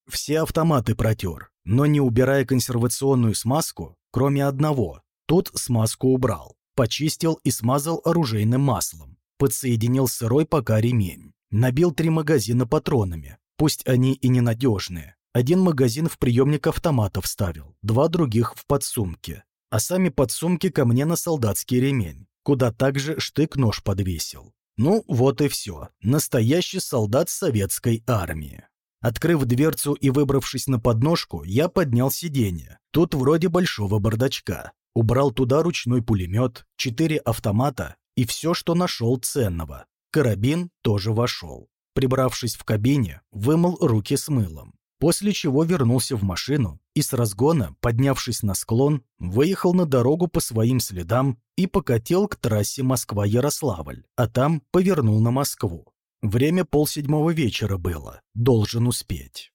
Все автоматы протер, но не убирая консервационную смазку, кроме одного. Тут смазку убрал, почистил и смазал оружейным маслом, подсоединил сырой пока ремень. Набил три магазина патронами, пусть они и ненадежные, один магазин в приемник автомата вставил, два других в подсумки, а сами подсумки ко мне на солдатский ремень, куда также штык-нож подвесил. Ну, вот и все. Настоящий солдат советской армии. Открыв дверцу и выбравшись на подножку, я поднял сиденье. Тут вроде большого бардачка. Убрал туда ручной пулемет, четыре автомата и все, что нашел ценного. Карабин тоже вошел. Прибравшись в кабине, вымыл руки с мылом после чего вернулся в машину и с разгона, поднявшись на склон, выехал на дорогу по своим следам и покатил к трассе Москва-Ярославль, а там повернул на Москву. Время полседьмого вечера было, должен успеть.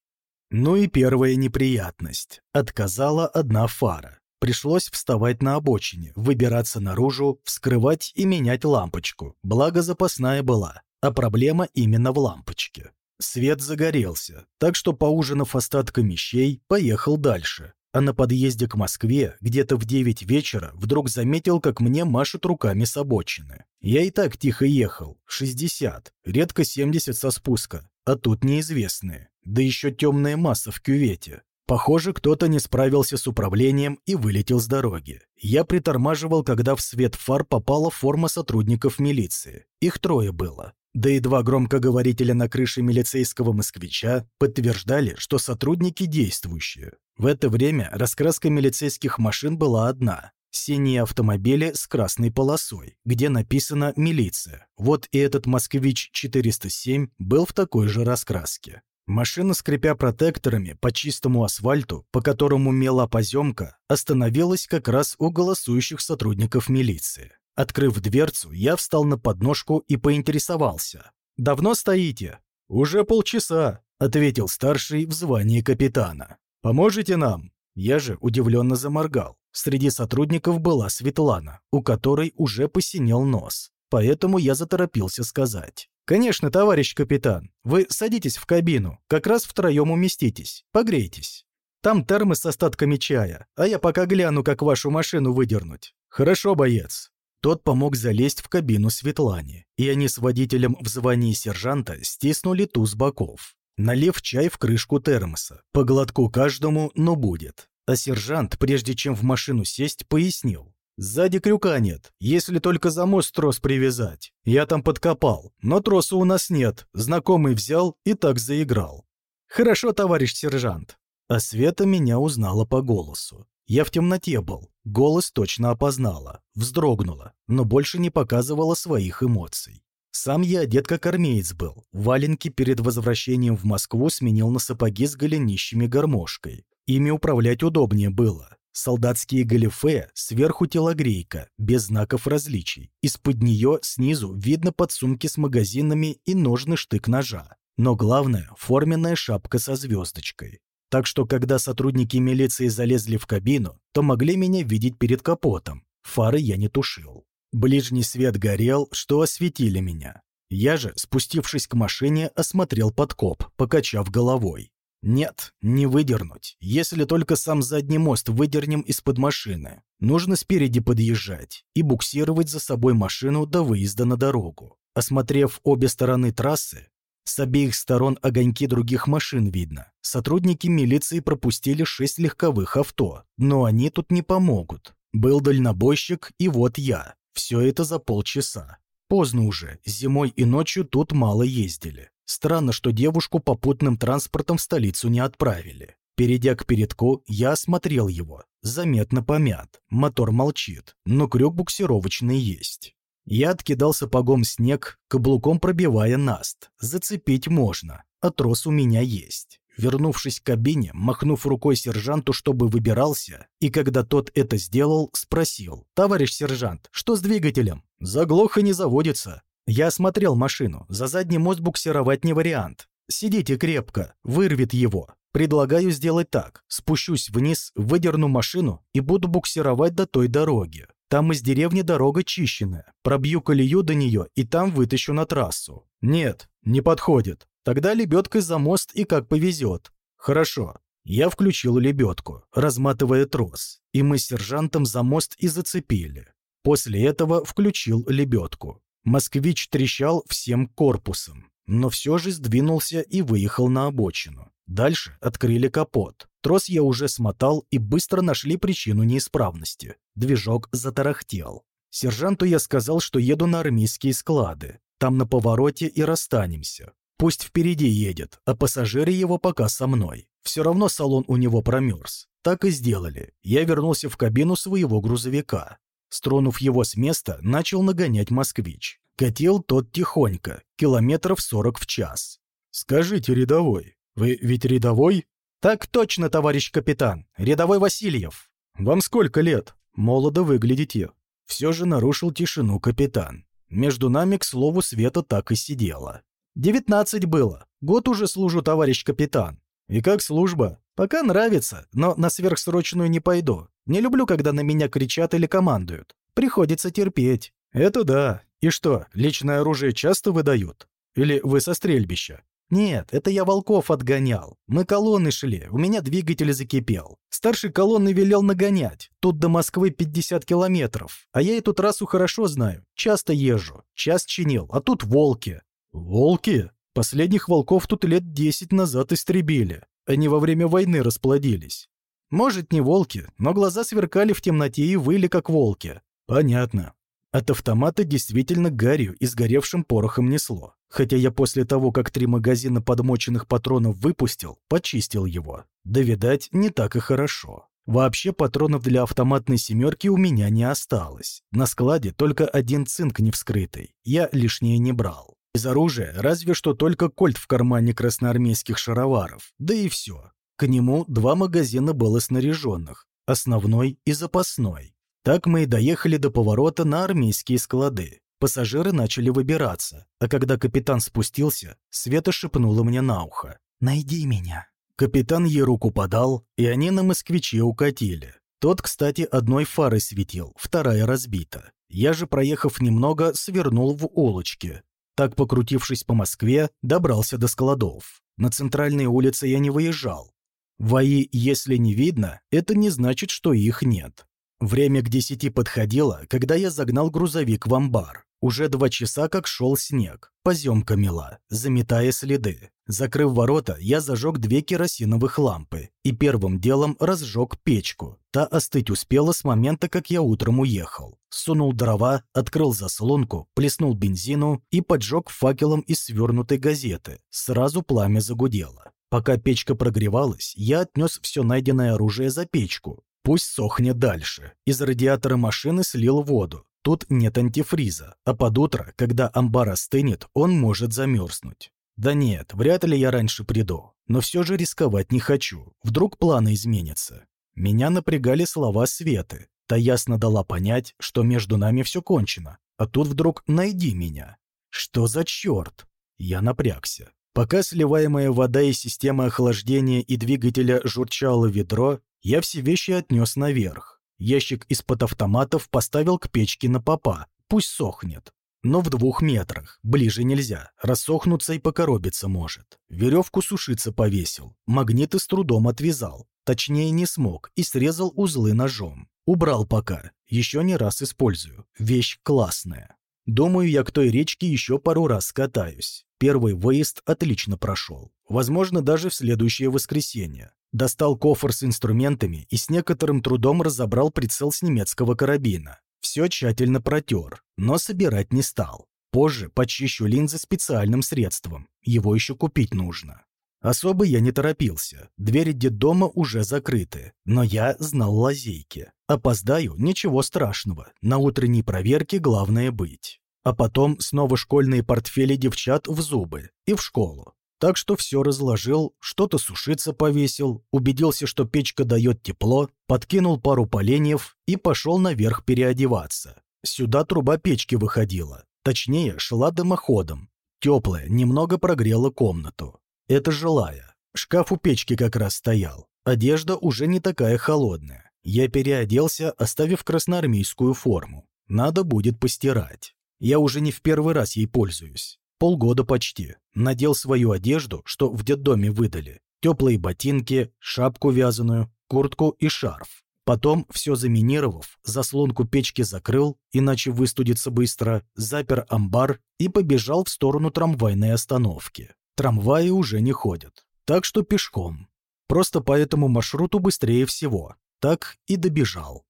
Ну и первая неприятность. Отказала одна фара. Пришлось вставать на обочине, выбираться наружу, вскрывать и менять лампочку, благо запасная была, а проблема именно в лампочке. Свет загорелся, так что, поужинав остатками щей, поехал дальше. А на подъезде к Москве, где-то в 9 вечера, вдруг заметил, как мне машут руками с обочины. Я и так тихо ехал, 60, редко 70 со спуска, а тут неизвестные. Да еще темная масса в кювете. Похоже, кто-то не справился с управлением и вылетел с дороги. Я притормаживал, когда в свет фар попала форма сотрудников милиции. Их трое было да и два громкоговорителя на крыше милицейского москвича подтверждали, что сотрудники действующие. В это время раскраска милицейских машин была одна – синие автомобили с красной полосой, где написано «Милиция». Вот и этот «Москвич-407» был в такой же раскраске. Машина, скрипя протекторами по чистому асфальту, по которому мела поземка, остановилась как раз у голосующих сотрудников милиции. Открыв дверцу, я встал на подножку и поинтересовался. «Давно стоите?» «Уже полчаса», — ответил старший в звании капитана. «Поможете нам?» Я же удивленно заморгал. Среди сотрудников была Светлана, у которой уже посинел нос. Поэтому я заторопился сказать. «Конечно, товарищ капитан. Вы садитесь в кабину. Как раз втроем уместитесь. Погрейтесь. Там термос с остатками чая, а я пока гляну, как вашу машину выдернуть». «Хорошо, боец. Тот помог залезть в кабину Светлане, и они с водителем в звании сержанта стиснули ту с боков. Налив чай в крышку термоса. По глотку каждому, но будет. А сержант, прежде чем в машину сесть, пояснил. «Сзади крюка нет, если только за мост трос привязать. Я там подкопал, но троса у нас нет. Знакомый взял и так заиграл». «Хорошо, товарищ сержант». А Света меня узнала по голосу. Я в темноте был. Голос точно опознала, вздрогнула, но больше не показывала своих эмоций. Сам я одет как армеец был. Валенки перед возвращением в Москву сменил на сапоги с голенищами гармошкой. Ими управлять удобнее было. Солдатские галифе, сверху телогрейка, без знаков различий. Из-под нее снизу видно подсумки с магазинами и ножный штык ножа. Но главное – форменная шапка со звездочкой. Так что, когда сотрудники милиции залезли в кабину, то могли меня видеть перед капотом. Фары я не тушил. Ближний свет горел, что осветили меня. Я же, спустившись к машине, осмотрел подкоп, покачав головой. Нет, не выдернуть, если только сам задний мост выдернем из-под машины. Нужно спереди подъезжать и буксировать за собой машину до выезда на дорогу. Осмотрев обе стороны трассы, с обеих сторон огоньки других машин видно. Сотрудники милиции пропустили шесть легковых авто, но они тут не помогут. Был дальнобойщик, и вот я. Все это за полчаса. Поздно уже, зимой и ночью тут мало ездили. Странно, что девушку попутным транспортом в столицу не отправили. Перейдя к передку, я осмотрел его. Заметно помят. Мотор молчит, но крюк буксировочный есть. Я откидал сапогом снег, каблуком пробивая наст. Зацепить можно, а трос у меня есть. Вернувшись к кабине, махнув рукой сержанту, чтобы выбирался, и когда тот это сделал, спросил. «Товарищ сержант, что с двигателем?» «Заглох и не заводится», я осмотрел машину. За задний мост буксировать не вариант. Сидите крепко, вырвет его. Предлагаю сделать так. Спущусь вниз, выдерну машину и буду буксировать до той дороги. Там из деревни дорога чищенная. Пробью колею до нее и там вытащу на трассу. Нет, не подходит. Тогда лебедкой за мост и как повезет. Хорошо. Я включил лебедку, разматывая трос, и мы с сержантом за мост и зацепили. После этого включил лебедку. Москвич трещал всем корпусом, но все же сдвинулся и выехал на обочину. Дальше открыли капот. Трос я уже смотал и быстро нашли причину неисправности. Движок затарахтел. Сержанту я сказал, что еду на армейские склады. Там на повороте и расстанемся. Пусть впереди едет, а пассажиры его пока со мной. Все равно салон у него промерз. Так и сделали. Я вернулся в кабину своего грузовика. Стронув его с места, начал нагонять москвич. Катил тот тихонько, километров сорок в час. «Скажите, рядовой, вы ведь рядовой?» «Так точно, товарищ капитан, рядовой Васильев». «Вам сколько лет?» «Молодо выглядите». Все же нарушил тишину капитан. Между нами, к слову, Света так и сидела. «Девятнадцать было. Год уже служу, товарищ капитан». «И как служба?» «Пока нравится, но на сверхсрочную не пойду. Не люблю, когда на меня кричат или командуют. Приходится терпеть. Это да. И что, личное оружие часто выдают? Или вы со стрельбища? Нет, это я волков отгонял. Мы колонны шли, у меня двигатель закипел. Старший колонны велел нагонять. Тут до Москвы 50 километров. А я эту трассу хорошо знаю. Часто езжу. Час чинил, а тут волки. Волки? Последних волков тут лет 10 назад истребили. Они во время войны расплодились. Может, не волки, но глаза сверкали в темноте и выли, как волки. Понятно. От автомата действительно гарью и сгоревшим порохом несло. Хотя я после того, как три магазина подмоченных патронов выпустил, почистил его. Да, видать, не так и хорошо. Вообще патронов для автоматной «семерки» у меня не осталось. На складе только один цинк не вскрытый. Я лишнее не брал. Из оружия разве что только кольт в кармане красноармейских шароваров. Да и все. К нему два магазина было снаряженных, основной и запасной. Так мы и доехали до поворота на армейские склады. Пассажиры начали выбираться, а когда капитан спустился, Света шепнула мне на ухо. «Найди меня». Капитан ей руку подал, и они на москвиче укатили. Тот, кстати, одной фарой светил, вторая разбита. Я же, проехав немного, свернул в улочки. Так, покрутившись по Москве, добрался до складов. На центральные улицы я не выезжал, Вои, если не видно, это не значит, что их нет. Время к десяти подходило, когда я загнал грузовик в амбар. Уже два часа как шел снег. Поземка мела, заметая следы. Закрыв ворота, я зажег две керосиновых лампы и первым делом разжег печку. Та остыть успела с момента, как я утром уехал. Сунул дрова, открыл заслонку, плеснул бензину и поджег факелом из свернутой газеты. Сразу пламя загудело. Пока печка прогревалась, я отнес все найденное оружие за печку. Пусть сохнет дальше. Из радиатора машины слил воду. Тут нет антифриза, а под утро, когда амбар остынет, он может замерзнуть. Да нет, вряд ли я раньше приду. Но все же рисковать не хочу. Вдруг планы изменятся. Меня напрягали слова Светы. Та ясно дала понять, что между нами все кончено. А тут вдруг «найди меня». Что за черт? Я напрягся. Пока сливаемая вода из системы охлаждения и двигателя журчало ведро, я все вещи отнес наверх. Ящик из-под автоматов поставил к печке на попа. Пусть сохнет. Но в двух метрах. Ближе нельзя. Рассохнуться и покоробиться может. Веревку сушиться повесил. Магниты с трудом отвязал. Точнее, не смог и срезал узлы ножом. Убрал пока. Еще не раз использую. Вещь классная. Думаю, я к той речке еще пару раз катаюсь. Первый выезд отлично прошел. Возможно, даже в следующее воскресенье. Достал кофр с инструментами и с некоторым трудом разобрал прицел с немецкого карабина. Все тщательно протер, но собирать не стал. Позже почищу линзы специальным средством. Его еще купить нужно. Особо я не торопился. Двери детдома уже закрыты. Но я знал лазейки. Опоздаю, ничего страшного. На утренней проверке главное быть. А потом снова школьные портфели девчат в зубы и в школу. Так что все разложил, что-то сушиться повесил, убедился, что печка дает тепло, подкинул пару поленьев и пошел наверх переодеваться. Сюда труба печки выходила. Точнее, шла дымоходом. Теплая, немного прогрела комнату. Это жилая. Шкаф у печки как раз стоял. Одежда уже не такая холодная. Я переоделся, оставив красноармейскую форму. Надо будет постирать. Я уже не в первый раз ей пользуюсь. Полгода почти. Надел свою одежду, что в детдоме выдали. Теплые ботинки, шапку вязаную, куртку и шарф. Потом, все заминировав, заслонку печки закрыл, иначе выстудится быстро, запер амбар и побежал в сторону трамвайной остановки. Трамваи уже не ходят. Так что пешком. Просто по этому маршруту быстрее всего. Так и добежал.